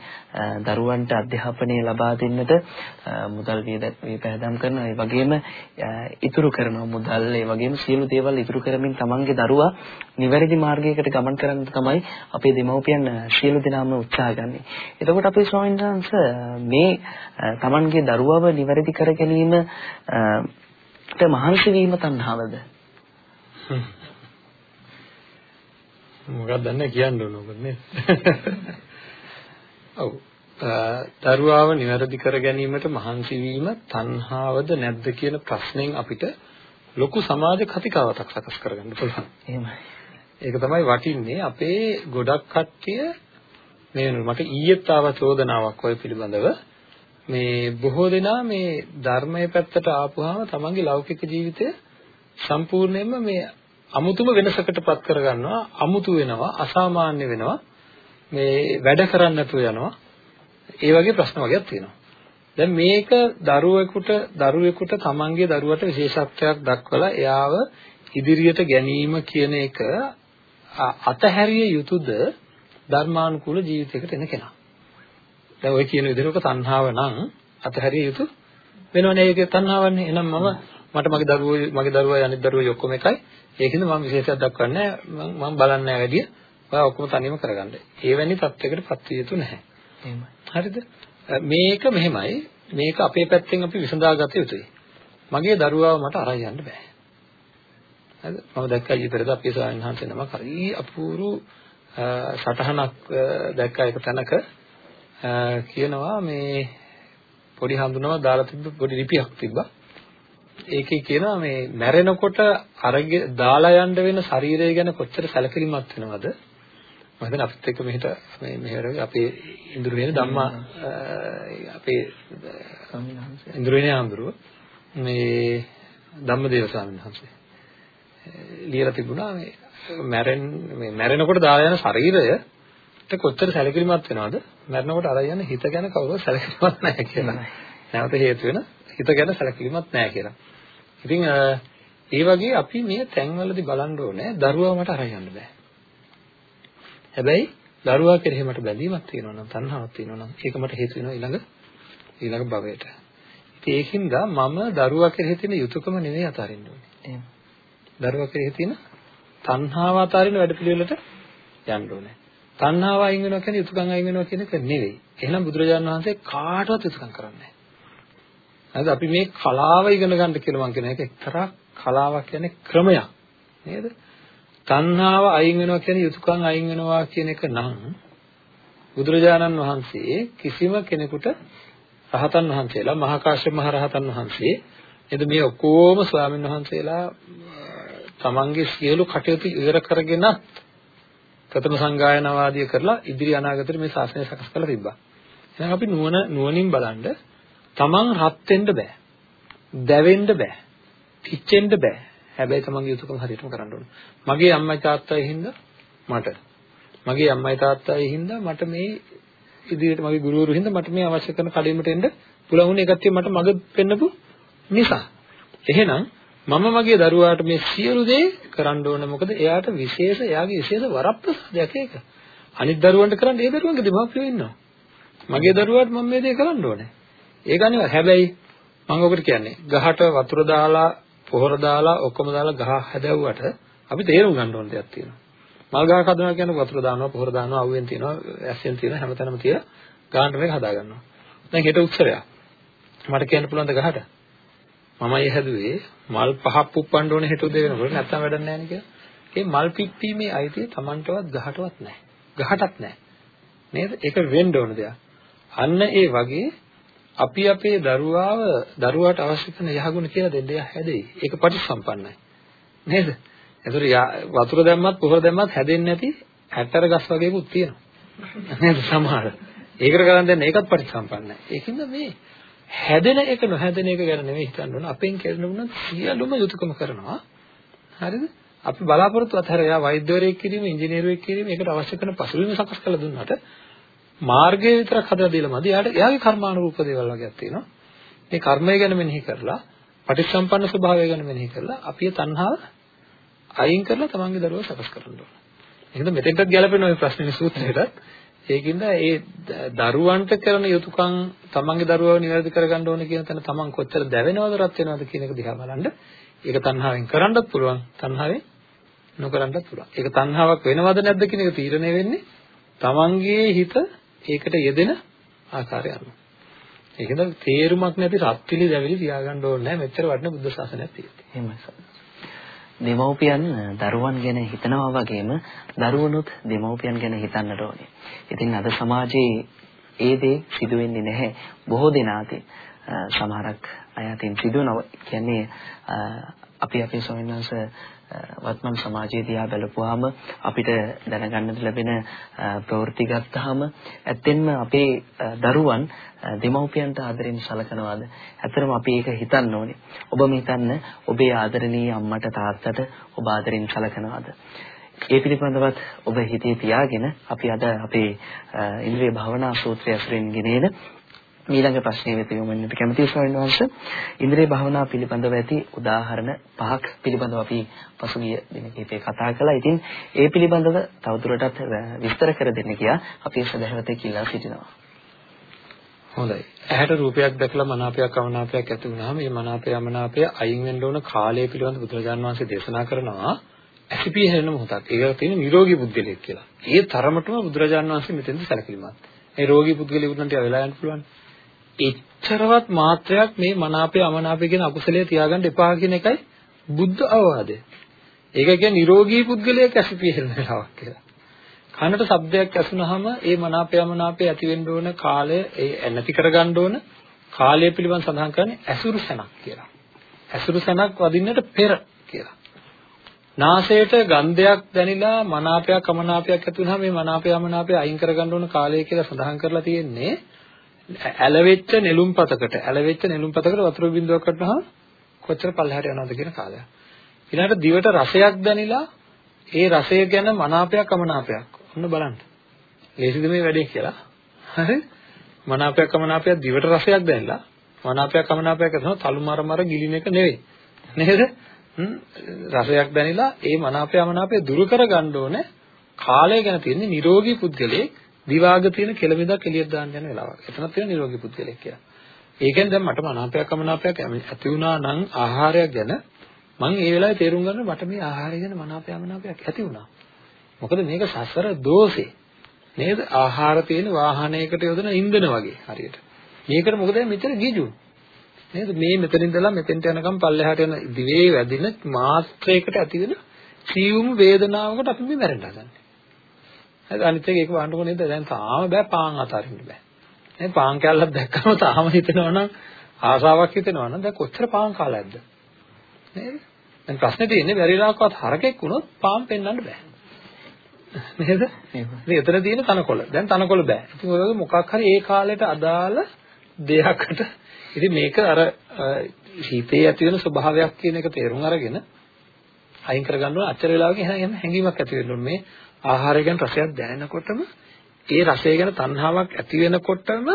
S1: දරුවන්ට අධ්‍යාපනය ලබා දෙන්නට මුදල් වේපැහැදම් කරනවා ඒ වගේම ඉතුරු කරනවා මුදල් ඒ වගේම සියලු දේවල් ඉතුරු කරමින් Tamanගේ දරුවා නිවැරදි මාර්ගයකට ගමන් කරන්න තමයි අපේ දෙමව්පියන් සියලු දෙනාම උත්සාහ ගන්නේ. එතකොට අපේ ස්වාමීන් වහන්සේ මේ Tamanගේ දරුවව නිවැරදි කර ගැනීම මහන්සි වීම තණ්හාවද?
S2: මොකක්ද දන්නේ කියන්න ඕන ඔබ නේ. *laughs* ඔව්. දරුවාව નિවැරදි කර ගැනීමට මහන්සි වීම තණ්හාවද නැද්ද කියන ප්‍රශ්නෙන් අපිට ලොකු සමාජ කතිකාවතක් සකස් කරගන්න පුළුවන්.
S1: එහෙමයි.
S2: ඒක තමයි වටින්නේ අපේ ගොඩක් කට්ටිය මේ මට ඊයේත් ආව චෝදනාවක් ඔය පිළිබඳව මේ බොහෝ දෙනා මේ ධර්මයේ පැත්තට ආපුවාම තමන්ගේ ලෞකික ජීවිතය සම්පූර්ණයෙන්ම මේ අමුතුම වෙනසකටපත් කරගන්නවා අමුතු වෙනවා අසාමාන්‍ය වෙනවා මේ වැඩ කරන්න නැතුව යනවා ඒ වගේ ප්‍රශ්න වගේක් තියෙනවා දැන් මේක දරුවෙකුට දරුවෙකුට තමන්ගේ දරුවට විශේෂත්වයක් දක්වලා එයාව ඉදිරියට ගැනීම කියන එක අතහැරිය යුතුද ධර්මානුකූල ජීවිතයකට එන කෙනා. දැන් ඔය කියන විදිහට තණ්හාව නම් අතහැරිය යුතු වෙනවනේ ඒකේ තණ්හාවන්නේ. එහෙනම් මම මට මගේ දරුවෝ මගේ දරුවා අනිත් දරුවෝ ඔක්කොම එකයි. ඒකින්ද මම විශේෂයක් දක්වන්නේ මම මම බලන්නේ නැහැ වැඩි. ඔයා ඔක්කොම තනියම කරගන්න. ඒවැනි තත්යකට පත් විය යුතු නැහැ. එහෙමයි. හරිද? මේක මෙහෙමයි. මේක අපේ පැත්තෙන් අපි විසඳාගත යුතුයි. මගේ දරුවාව මට අරන් යන්න බෑ. හරිද? මම දැක්කා ඊ පෙරද අපේ ස්වාමීන් වහන්සේ නමක් හරි අපූරු සටහනක් දැක්කා එක තැනක කියනවා මේ පොඩි හඳුනනවා දාලා තිබ්බ පොඩි ලිපියක් තිබ්බා. ඒකේ කියනවා මේ මැරෙනකොට අරගෙන දාලා යන්න වෙන ශරීරය ගැන කොච්චර සැලකිලිමත් වෙනවද? මම හිතන්නේ අපිත් එක්ක මෙහෙට මේ මෙහෙර අපේ ඉන්ද්‍රියනේ ධම්මා අපේ ඉන්ද්‍රියනේ ආඳුරුව මේ ධම්මදේව ස්වාමීන් වහන්සේ ලියලා තිබුණා මේ මැරෙන මේ මැරෙනකොට දාලා යන ශරීරයට කොච්චර සැලකිලිමත් වෙනවද? මැරෙනකොට අර යන හිත ගැන කවුරුත් සැලකිලිමත් නැහැ කියලා. නැවත හේතු වෙන හිත ගැන සැලකිලිමත් නැහැ කියලා. ඉතින් ඒ වගේ අපි මේ තැන්වලදී බලන්න ඕනේ දරුවා මට අරන් යන්න බෑ. හැබැයි දරුවා කෙරෙහි මට බැඳීමක් තියෙනවා නම් තණ්හාවක් තියෙනවා නම් ඒක මට හේතු වෙනවා ඊළඟ ඊළඟ භවයට. ඉතින් ඒකින්ද මම දරුවා කෙරෙහි තියෙන යුතුයකම නෙවෙයි අතාරින්න ඕනේ. එහෙම. දරුවා කෙරෙහි තියෙන තණ්හාව අතාරින වැඩපිළිවෙලට යන්න ඕනේ. තණ්හාව අයින් වෙනවා කියන්නේ යුතුයකම් අයින් වෙනවා කියන එක නෙවෙයි. එහෙනම් බුදුරජාණන් වහන්සේ කාටවත් යුතුයකම් කරන්නේ නැහැ. හරිද? අපි මේ කලාව ඉගෙන ගන්න කියලා මම කියන එක එක්තරා කලාවක් කියන්නේ ක්‍රමයක්. නේද? තණ්හාව අයින් වෙනවා කියන්නේ යුතුයකම් අයින් වෙනවා කියන එක නම් බුදුරජාණන් වහන්සේ කිසිම කෙනෙකුට රහතන් වහන්සේලා මහා කාශ්‍යප මහ රහතන් වහන්සේ එද මේ ඔක්කොම ස්වාමීන් වහන්සේලා තමන්ගේ සියලු කටයුතු ඉවර කරගෙනත් ප්‍රථම සංගායනාවාදිය කරලා ඉදිරි අනාගතේ මේ ශාසනය සකස් කරලා තිබ්බා. එහෙනම් අපි නුවණ නුවණින් බලනද තමන් රත් වෙන්න බෑ. දැවෙන්න බෑ. පිච්චෙන්න බෑ. හැබැයි තමන්ගේ යුතුයකම හරියටම කරන්න ඕන. මගේ අම්මයි තාත්තයි හින්දා මට මගේ අම්මයි තාත්තයි හින්දා මට මේ ඉදිරියට මගේ ගුරුවරු හින්දා මට මේ අවශ්‍ය කරන කඩේමට එන්න පුළුවන් වුණේ ඒකත් මට මඟ පෙන්නපු නිසා. එහෙනම් මම මගේ දරුවාට මේ සියලු දේ කරන්න ඕන මොකද එයාට විශේෂ එයාගේ විශේෂ වරප්‍රසාදයක් ඒක. අනිත් දරුවන්ට කරන්න ඒ දරුවන්ගේ දෙමාපියෝ ඉන්නවා. මගේ දරුවාට මම මේ දේ කරන්න ඕනේ. ඒක අනිවාර්ය. හැබැයි මම ඔකට කියන්නේ ගහට වතුර දාලා පොහොර දාලා ඔක්කොම දාලා ගහ හැදවුවට අපි තේරුම් ගන්න ඕන දෙයක් තියෙනවා. මල් ගහක් හදනවා කියන්නේ වතුර දානවා පොහොර දානවා අවුවෙන් තියනවා ඇස්සෙන් තියනවා හැමතැනම තියලා ගානට මේක හදා ගන්නවා. දැන් හෙට උත්සවයක්. මට කියන්න පුළුවන් ද ගහට? මමයි හැදුවේ මල් පහක් පුප්පන්න ඕනේ හෙට උදේ වෙනකොට නැත්තම් වැඩක් නැහැ නේ කියලා. ඒ මල් පිප්පීමේ අයිතිය Tamanටවත් ගහටවත් නැහැ. ගහටත් නැහැ. නේද? ඒක වෙන්න ඕන දෙයක්. අන්න ඒ වගේ අපි අපේ දරුවාව දරුවාට අවශ්‍ය කරන යහගුණ කියලා දෙන්න යා හැදෙයි. ඒක පටිසම්පන්නයි. නේද? ඒතර වතුර දැම්මත් පොහොර දැම්මත් හැදෙන්නේ නැති හැතර ගස් වගේකුත් තියෙනවා. නේද? සමහර. ඒකට කරන් දෙන්න ඒකත් පටිසම්පන්නයි. ඒකින්ද මේ හැදෙන එක නොහැදෙන එක ගැන නෙවෙයි හිතන්න ඕන. අපෙන් කෙරෙන වුණත් සියලුම යුතුයකම කරනවා. හරිද? අපි බලාපොරොත්තු අතර එයා වෛද්‍යවරයෙක් කිරීම, ඉංජිනේරුවෙක් කිරීම, ඒකට අවශ්‍ය කරන පසුබිම සකස් කරලා දුන්නාට මාර්ගය විතරක් හදලා දීලා මදි. එයාට එයාගේ කර්මානුරූප දේවල් වගේක් තියෙනවා. මේ කර්මය ගැන මෙනෙහි කරලා, පටිච්චසම්පන්න ස්වභාවය ගැන මෙනෙහි කරලා, අපි තණ්හාව අයින් කරලා තමන්ගේ දරුවව සකස් කරන්න ඕන. එහෙනම් මෙතෙන්ටත් ගැලපෙන ওই ප්‍රශ්නේ සූත්‍රයටත් ඒකින්ද ඒ දරුවන්ට කරන යුතුයකම් තමන්ගේ දරුවව නිවැරදි කරගන්න ඕනේ කියන තැන තමන් කොච්චර දැවෙනවද රත් වෙනවද කියන එක දිහා බලන්න. ඒක තණ්හාවෙන් කරන්නත් පුළුවන් තණ්හාවෙන් නොකරන්නත් පුළුවන්. ඒක තණ්හාවක් වෙනවද නැද්ද කියන එක තීරණය වෙන්නේ තමන්ගේ හිත ඒකට යෙදෙන ආකාරය අනුව. ඒකද තේරුමක් නැති රත්තිලි දැවිලි තියාගන්න ඕනේ නැහැ මෙච්චර වටින බුද්ධ ශාසනයක් තියෙද්දි.
S1: එහෙමයි. දෙමව්පියන් දරුවන් ගැන හිතනවා වගේම දරුවනුත් දෙමව්පියන් ගැන හිතන්නට ඕනේ. ඉතින් අද සමාජයේ ඒ දේ සිදු වෙන්නේ නැහැ. බොහෝ දෙනා අතින් සමහරක් අය අතින් සිදුනවා කියන්නේ අපි අපේ ස්වාමීන් වහන්සේ වත්මන් සමාජයේ දිහා බලපුවාම අපිට දැනගන්නට ලැබෙන ප්‍රවෘත්ති ගත්තාම ඇත්තෙන්ම අපේ දරුවන් දෙමව්පියන්ට ආදරෙන් සලකනවාද? ඇත්තටම අපි ඒක හිතන්න ඕනේ. ඔබම හිතන්න ඔබේ ආදරණීය අම්මට තාත්තට ඔබ ආදරෙන් සලකනවාද? ඒ පිළිබඳවත් ඔබ හිතේ තියාගෙන අපි අද අපේ ඉන්ද්‍රිය භාවනා සූත්‍රය අසුරින් ගෙනෙන ඊළඟ ප්‍රශ්නය වෙත යොමු වෙන්නට කැමතියි ස්වාමීන් වහන්සේ. ඉන්ද්‍රිය භාවනා පිළිබඳව ඇති උදාහරණ පහක් පිළිබඳව අපි පසුගිය දින කිහිපේ කතා කළා. ඉතින් ඒ පිළිබඳව තවදුරටත් විස්තර කර දෙන්න කියා අපි සදහවතේ කියලා සිටිනවා.
S2: හොඳයි. ඇහැට රූපයක් දැකලා මනාපයක් අමනාපයක් ඇති වුනහම මේ මනාපය අමනාපය අයින් වෙන්න ඕන කාලය පිළිබඳව බුදුරජාණන් වහන්සේ දේශනා කරනවා. ඇසිපිය හැරෙන මොහොතක්. ඒක තියෙන නිරෝගී පුද්ගලයෙක් කියලා. ඒ තරමටම බුදුරජාණන් වහන්සේ මෙතෙන්ද සැලකිලිමත්. ඒ රෝගී පුද්ගලයෙකුට නම් ටික වෙලා යන්න පුළුවන්. එච්චරවත් මාත්‍රයක් මේ මනාපය අමනාපය කියන අකුසලයේ තියාගන්න එපා කියන එකයි බුද්ධ අවවාදය. ඒක කියන්නේ නිරෝගී පුද්ගලයෙක් ඇසිපිය හැරෙන වෙලාවක් කියලා. කනට ශබ්දයක් ඇසුනහම ඒ මනාපය අමනාපය ඇති වෙන්න ඕන කාලය ඒ නැති කරගන්න ඕන කාලය පිළිබඳ සඳහන් කරන්නේ ඇසුරු සැනක් කියලා. ඇසුරු සැනක් වදින්නට පෙර කියලා. නාසයට ගන්ධයක් දැනිලා මනාපයක් අමනාපයක් ඇති වුනහම මේ මනාපය අමනාපය අයින් කරගන්න ඕන කාලය කියලා සඳහන් කරලා තියෙන්නේ ඇලවෙච්ච නෙළුම් පතකට ඇලවෙච්ච නෙළුම් පතකට වතුර බින්දුවක් වටනහම කොච්චර පල්ලෙහාට යනවද කියන කාලය. ඊළඟට දිවට රසයක් දැනිලා ඒ රසය ගැන මනාපයක් අමනාපයක් ඔන්න බලන්න. ලේසිද මේ වැඩේ කියලා? හරි? මනාපයක් අමනාපයක් දිවට රසයක් දැනිලා මනාපයක් අමනාපයක් කරනවා තලු මර මර ගිලින එක නෙවෙයි. නේද? රසයක් දැනිලා ඒ මනාපය අමනාපය දුරු කරගන්න ඕනේ කාලය ගැන තියෙන්නේ නිරෝගී පුද්ගලයේ දිවාග තියෙන කෙලමිදක් එළියට දාන්න යන වෙලාවක්. එතනත් තියෙන නිරෝගී පුද්ගලයෙක් කියලා. ඒකෙන් දැන් මට මනාපයක් අමනාපයක් ඇති වුණා නම් ආහාරයක් ගැන මම ඒ වෙලාවේ තේරුම් ගන්න මට මේ ආහාරය ගැන මනාපය අමනාපයක් ඇති වුණා. මොකද මේක සසර දෝෂේ. නේද? ආහාර තියෙන වාහනයකට යොදන ඉන්ධන වගේ හරියට. මේකට මොකද මෙතන ගිජු. නේද? මේ මෙතන ඉඳලා මෙතෙන්ට යනකම් පල්ලෙහාට යන දිවේ වැදින මාත්‍රයකට ඇති වෙන සියුම් වේදනාවකට අපි මේ මැරෙන්න හදන්නේ. හරි අනිත් එක ඒක වහන්නකො නේද? දැන් තාම බෑ පාන් අතාරින්න බෑ. නේ පාන් කැල්ලක් දැක්කම තාම හිතෙනවා නම් ආසාවක් හිතෙනවා නම් දැන් කොච්චර පාන් කාලායක්ද? නේද? දැන් ප්‍රශ්නේ තියෙන්නේ බැරිලාකවත් හරකෙක් වුණොත් පාන් පෙන්වන්න බෑ. නේද? ඉතින් එතන තියෙන තනකොළ. දැන් තනකොළ බෑ. ඉතින් ඔය මොකක් හරි ඒ කාලයට අදාළ දෙයකට ඉතින් මේක අර හිතේ ඇති වෙන ස්වභාවයක් කියන එක තේරුම් අරගෙන අයින් කරගන්න ඕන අච්චර වෙලාවකින් එහෙනම් හැඟීමක් ඇති වෙන්න ඕනේ මේ ආහාරය ගැන රසයක් දැනෙනකොටම ඒ රසය ගැන තණ්හාවක් ඇති වෙනකොටම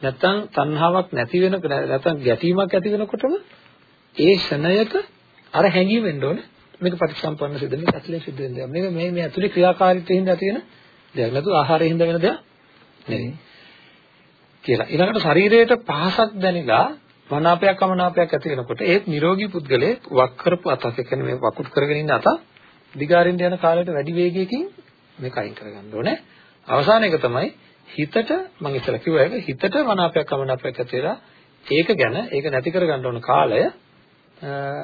S2: නැත්තම් තණ්හාවක් නැති වෙන නැත්තම් ගැටීමක් ඇති වෙනකොටම ඒ ෂණයක අර හැඟීම වෙන්න ඕනේ. මේක ප්‍රතිසම්පන්න සිද්ධ මේක ඇතුලේ සිද්ධ වෙන දෙයක්. මේක මේ මේ ඇතුලේ ක්‍රියාකාරීත්වයෙන් හින්දා තියෙන දෙයක්. නේද ආහාරයෙන් හින්දා වෙන දෙයක් නෙවෙයි. කියලා. ඊළඟට ශරීරයට පහසක් දැනිලා මනාපයක් අමනාපයක් ඇති වෙනකොට ඒත් නිරෝගී පුද්ගලයේ වක් කරපු අතක්. ඒ කියන්නේ මේ වකුත් කරගෙන ඉන්න අත දිගාරින්න යන කාලයට වැඩි වේගයකින් මේක අයින් කරගන්න ඕනේ. අවසාන එක තමයි හිතට මම ඉස්සෙල්ලා කිව්වා ඒක හිතට මනාපයක් අමනාපයක් ඇති වෙලා ඒක ගැන ඒක නැති කරගන්න ඕන කාලය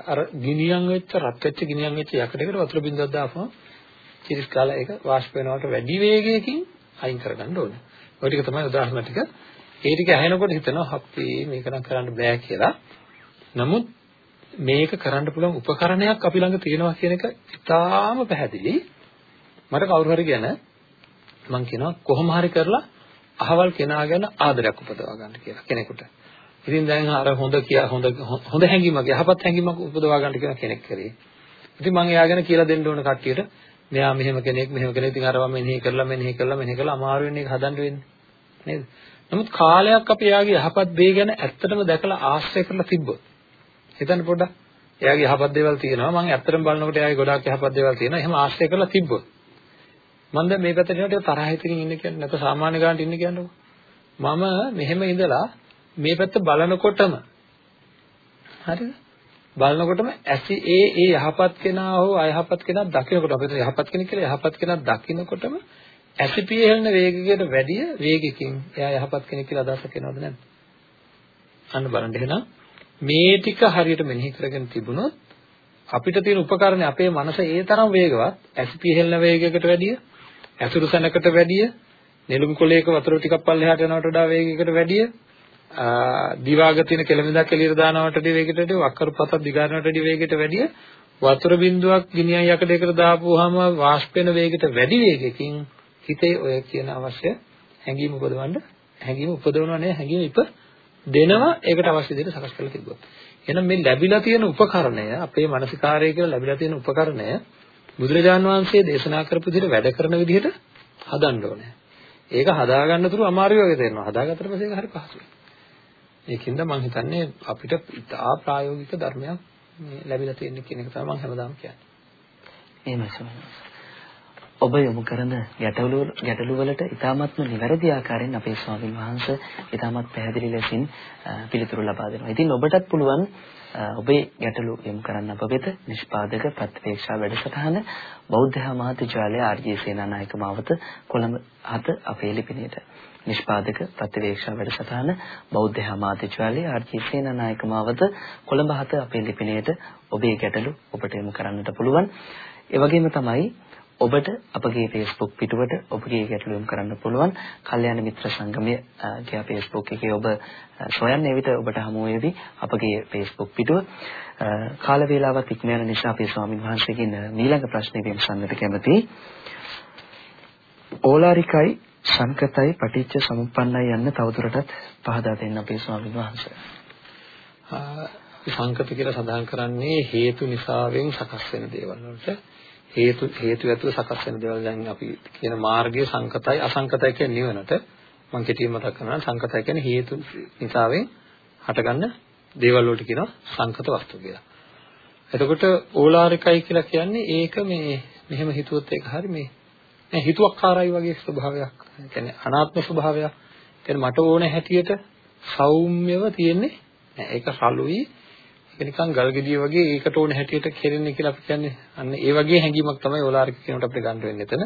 S2: අර ගිනියම් වෙච්ච රත් වෙච්ච ගිනියම් වෙච්ච යකඩයකට වතුර බින්දුවක් දාපුවම චිරිස් කාලා ඒක වාෂ්ප වෙනවට වැඩි වේගයකින් අයින් කරගන්න ඕනේ. ඔය ටික තමයි උදාහරණ ටික. ඒ ටික ඇහෙනකොට හිතනවා හප්පි මේක නම් කරන්න බෑ කියලා. නමුත් මේක කරන්න පුළුවන් උපකරණයක් අපි ළඟ තියෙනවා කියන එක ඉතාම පැහැදිලි. මට කවුරු හරි ගැන මම කියනවා කොහොම හරි කරලා අහවල් කෙනා ගැන ආදරයක් උපදවා ගන්න කියලා කෙනෙකුට. ඉතින් දැන් අර හොඳ කියා හොඳ හොඳ හැඟීමක් යහපත් හැඟීමක් උපදවා ගන්න කියන කෙනෙක් කරේ. ඉතින් මම එයා ගැන කියලා දෙන්න ඕන කට්ටියට මෙයා මෙහෙම කෙනෙක් මෙහෙම කෙනෙක් ඉතින් අරවා මෙනෙහි කරලා මෙනෙහි කරලා මෙනෙහි කරලා අමාරු වෙන එක හදන්න වෙන්නේ. නේද? නමුත් කාලයක් අපි එයාගේ යහපත් දේ ගැන ඇත්තටම දැකලා ආශ්‍රය කරලා තිබ්බොත් හිතන්න පොඩ්ඩක්. එයාගේ යහපත් දේවල් තියෙනවා. මම ඇත්තටම බලනකොට එයාගේ ගොඩාක් යහපත් දේවල් තියෙනවා. එහෙම ආශ්‍රය කරලා තිබ්බොත්. මම දැන් මේ පැත්තට යනකොට තරහ හිතකින් ඉන්න කියන්නේ නැත්නම් සාමාන්‍ය ගානට ඉන්න කියන්නකො. මම මෙහෙම ඉඳලා මේ පැත්ත බලනකොටම හරිද? බලනකොටම ඇසි ඒ ඒ යහපත් කෙනා හෝ අයහපත් කෙනා දකිනකොට අපිට යහපත් කෙනෙක් කියලා යහපත් කෙනා දකිනකොටම ඇසිපිය හෙළන වේගයකට වැඩිය වේගකින් එයා යහපත් කෙනෙක් කියලා අදහසක් එනවද නැද්ද? අන්න බලන්න එහෙනම් මේ ටික හරියට මෙනෙහි කරගෙන තිබුණොත් අපිට තියෙන උපකරණ අපේ මනස ඒ තරම් වේගවත් ඇසිපිය හෙළන වේගයකට වැඩිය ඇසුරු සැනකට වැඩිය නෙළුම් කොළයක වතුර ටිකක් පල්ලෙහාට යනවට වඩා වේගයකට වැඩිය දිවාග තියෙන කෙළමෙදක් එළියට දානවට වඩා වේගයට වැඩිය වක්කරු පතක් දිගාරනවට වඩා වේගයට වැඩිය වතුර බින්දුවක් ගිනියන් යකඩයකට දාපුවාම වාෂ්ප වෙන වේගයට වැඩි වේගකින් හිතේ ඔය කියන අවශ්‍ය හැඟීම් උපදවන්න හැඟීම් උපදවනවා නේ හැඟීම් ඉප දෙනවා ඒකට අවශ්‍ය දෙයට සකස් කරලා තිබ්බොත් එහෙනම් මේ ලැබිලා තියෙන උපකරණය අපේ මානසිකාරය කියලා ලැබිලා තියෙන උපකරණය බුදුරජාන් වහන්සේ දේශනා කරපු විදිහට වැඩ කරන විදිහට හදන්න ඕනේ. ඒක හදාගන්න තුරු අමාරු වගේ තේරෙනවා. හදාගත්තට පස්සේ ඒක හරි පහසුයි. ඒකින්ද මම හිතන්නේ අපිට ඉතා ප්‍රායෝගික ධර්මයක් මේ ලැබිලා තියෙන කියන එක තමයි මම හැමදාම කියන්නේ.
S1: එහෙමයි ස්වාමීනි. ඔබ යොමු කරන ගැටලු ගැටලු වලට ඉතාමත්ම නිවැරදි ආකාරයෙන් අපේ ස්වාමීන් වහන්සේ ඉතාමත් පැහැදිලි ලෙසින් පිළිතුරු ලබා දෙනවා. ඉතින් ඔබටත් පුළුවන් ඔබේ ගැටලු යොමු කරන්න අප වෙත නිෂ්පාදක ප්‍රතිවේක්ෂා වැඩසටහන බෞද්ධ මහාවිද්‍යාලය ආර්.ජී. සේනානායක මාවත කොළඹ 7 අපේ ලිපිණයට නිෂ්පාදක ප්‍රතිවේක්ෂා වැඩසටහන බෞද්ධ මහාවිද්‍යාලය ආර්.ජී. සේනානායක මාවත කොළඹ 7 අපේ ලිපිණයට ඔබේ ගැටලු ඔබට යොමු කරන්නට පුළුවන්. ඒ වගේම තමයි ඔබට අපගේ Facebook පිටුවට ඔබගේ ගැටලු යොමු කරන්න පුළුවන්. කල්යාණ මිත්‍ර සංගමයේ ගේ Facebook එකේ ඔබ සොයන්න එවිට ඔබට හමු වේවි අපගේ Facebook පිටුව. කාල වේලාවත් ඉක්ම යන නිසා අපේ ස්වාමින් වහන්සේගෙන් ඊළඟ ප්‍රශ්නේ විමසන්නට කැමතියි. ඕලාරිකයි සංකතයි පටිච්ච සමුප්පන්නයි යන්න තවදුරටත් පහදා දෙන්න අපේ ස්වාමින් වහන්සේ.
S2: සංකත කියලා සඳහන් කරන්නේ හේතු නිසාවෙන් සකස් වෙන දේවල් වලට හේතු හේතු ඇතුව සකස් වෙන දේවල් දැන් අපි කියන මාර්ගයේ සංකතයි අසංකතයි කියන නිවනට මම කෙටියෙන් මතක් කරනවා සංකතයි කියන්නේ හේතු නිසාවෙන් හටගන්න දේවල් වලට කියනවා සංකත වස්තු කියලා. එතකොට ඕලාරිකයි කියලා කියන්නේ ඒක මේ මෙහෙම හිතුවොත් ඒක හරි මේ නෑ හිතුවක්කාරයි වගේ ස්වභාවයක්. ඒ කියන්නේ අනාත්ම ස්වභාවයක්. කියන්නේ මට ඕන හැටියට සෞම්‍යව තියෙන්නේ නෑ. ඒක සලුයි නිකන් ගල් ගෙඩිය වගේ ඒකට ඕන හැටියට කෙරෙන්නේ කියලා අපි කියන්නේ අන්න ඒ වගේ හැඟීමක් තමයි ඕලාරික කියනකොට අපිට ගන්න වෙන්නේ එතන.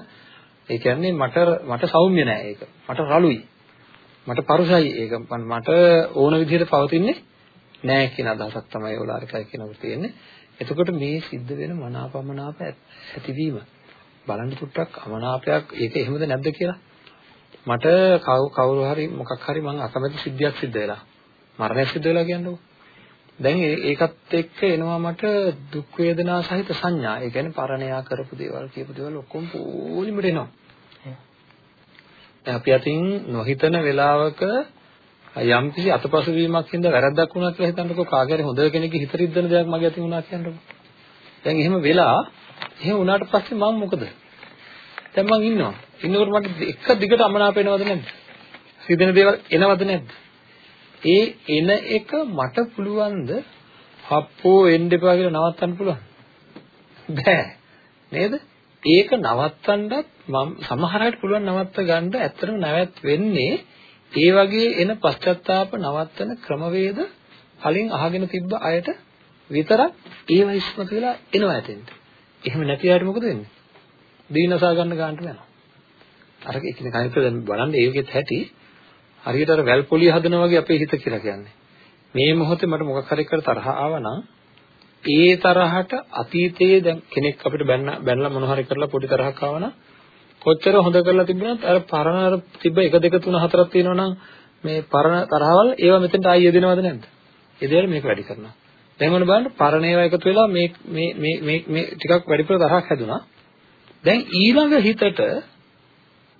S2: ඒ කියන්නේ මට මට සෞම්‍ය නෑ ඒක. මට රළුයි. මට පරුසයි ඒක. මට ඕන විදිහට පවතින්නේ නෑ කියන අදහසක් තමයි ඕලාරිකයි කියනකොට තියෙන්නේ. එතකොට මේ සිද්ධ වෙන මනාපමනාප ඇතිවීම බලන්න චුට්ටක් අමනාපයක් ඒක එහෙමද නැද්ද කියලා. මට කවුරු හරි මොකක් හරි මං අකමැති සිද්ධියක් සිද්ධ වෙලා මරණයක් සිද්ධ වෙලා කියන්නකෝ. දැන් ඒකත් එක්ක එනවා මට දුක් වේදනා සහිත සංඥා. ඒ කියන්නේ පරණයා කරපු දේවල් කියපු දේවල් ඔක්කොම පොලිමට එනවා. දැන් අපි අතින් නොහිතන වෙලාවක යම් කිසි අතපසු වීමක් හින්දා වැරද්දක් වුණා කියලා හිතන්නකෝ කාගේ හරි හොඳ කෙනෙක්ගේ හිත රිද්දන දෙයක් මගේ අතින් වුණා කියන්නකෝ. දැන් එහෙම වෙලා එහෙම වුණාට පස්සේ මම මොකද? දැන් මං ඉන්නවා. ඉන්නකොට මට එක දිගට අමනාප වෙනවද නැද්ද? සිදෙන දේවල් එනවද නැද්ද? ඒ එන එක මට පුළුවන්ද හප්පෝ එන්න එපා කියලා නවත්තන්න පුළුවන් බෑ නේද ඒක නවත්තන්නත් මම සමහර අයට පුළුවන් නවත්ත ගන්න ඇත්තටම නැවැත් වෙන්නේ ඒ වගේ එන පශ්චාත්තාප නවත්තන ක්‍රමවේද කලින් අහගෙන තිබ්බ අයට විතරක් ඒව ඉස්මතු වෙලා එනවා ඇතෙන්ට. එහෙම නැති අයට මොකද වෙන්නේ? දීනසා ගන්න ගන්නට යනවා. අර එකිනෙක අනිත් දැන් බලන්න ඒකෙත් ඇති හරියට අර වැල් පොලිය හදනවා වගේ අපේ හිත කියලා කියන්නේ. මේ මොහොතේ මට මොකක් හරි කර තරහ ආවනම් ඒ තරහට අතීතයේ දැන් කෙනෙක් අපිට බැන්න බැනලා මොන හරි කරලා පොඩි තරහක් ආවනම් කොච්චර හොඳ කරලා තිබුණත් අර පරණ අර තිබ්බ 1 2 3 4ක් තියෙනවා නම් මේ පරණ තරහවල් ඒවා මෙතෙන්ට ආයෙ යෙදෙනවද නැද්ද? යෙදෙලා මේක වැඩි කරනවා. දැන් මොන බලන්න පරණ ඒවා එකතු වෙලා මේ මේ මේ මේ මේ ටිකක් වැඩිපුර තරහක් හැදුනා. දැන් ඊළඟ හිතට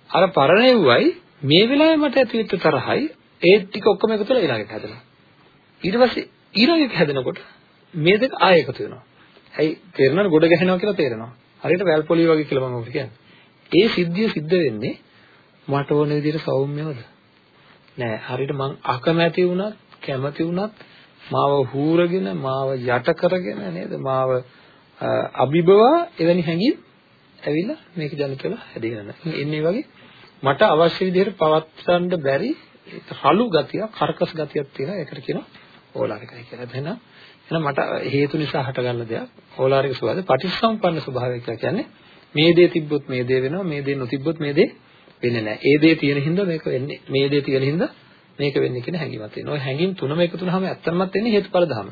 S2: අර පරණ එව්වයි මේ වෙලාවේ මට ඇතිවෙච්ච තරහයි ඒ ටික ඔක්කොම එකතු වෙලා ඊළඟට හැදෙනවා. ඊට පස්සේ ඊළඟ එක හැදෙනකොට මේ දෙක ආයෙ එකතු වෙනවා. ඇයි තේරෙනවද ගොඩ ගැහෙනවා කියලා තේරෙනවා. හරියට වැල් පොලිය වගේ කියලා මම ඔබට කියන්නේ. ඒ සිද්ධිය සිද්ධ වෙන්නේ මට ඕන විදිහට සෞම්‍යවද? නෑ හරියට මං අකමැති වුණත් කැමති වුණත් මාව හූරගෙන මාව යට කරගෙන නේද මාව අභිබවා එවැනි හැඟීම් ඇවිල්ලා මේක ජනිත වෙලා හැදෙගෙන එන්නේ වගේ මට අවශ්‍ය විදිහට පවත්වන්න බැරි රළු ගතියක්, කර්කස් ගතියක් තියෙනවා. ඒකට කියනවා ඕලාරිකයි කියලා. එහෙනම් එහෙනම් මට හේතු නිසා හටගන්න දෙයක් ඕලාරික ස්වභාවය පටිච්චසමුප්පන්න ස්වභාවය කියලා කියන්නේ මේ දේ තිබ්බොත් මේ දේ වෙනවා, මේ දේ නොතිබ්බොත් මේ දේ වෙන්නේ නැහැ. ඒ දේ තියෙන හින්දා මේක වෙන්නේ. මේ දේ තියෙන හින්දා මේක වෙන්නේ කියන හැඟීමක් තියෙනවා. ඔය හැඟීම් තුනම එකතු වුනහම ඇත්තමත් වෙන්නේ හේතුඵල ධර්ම.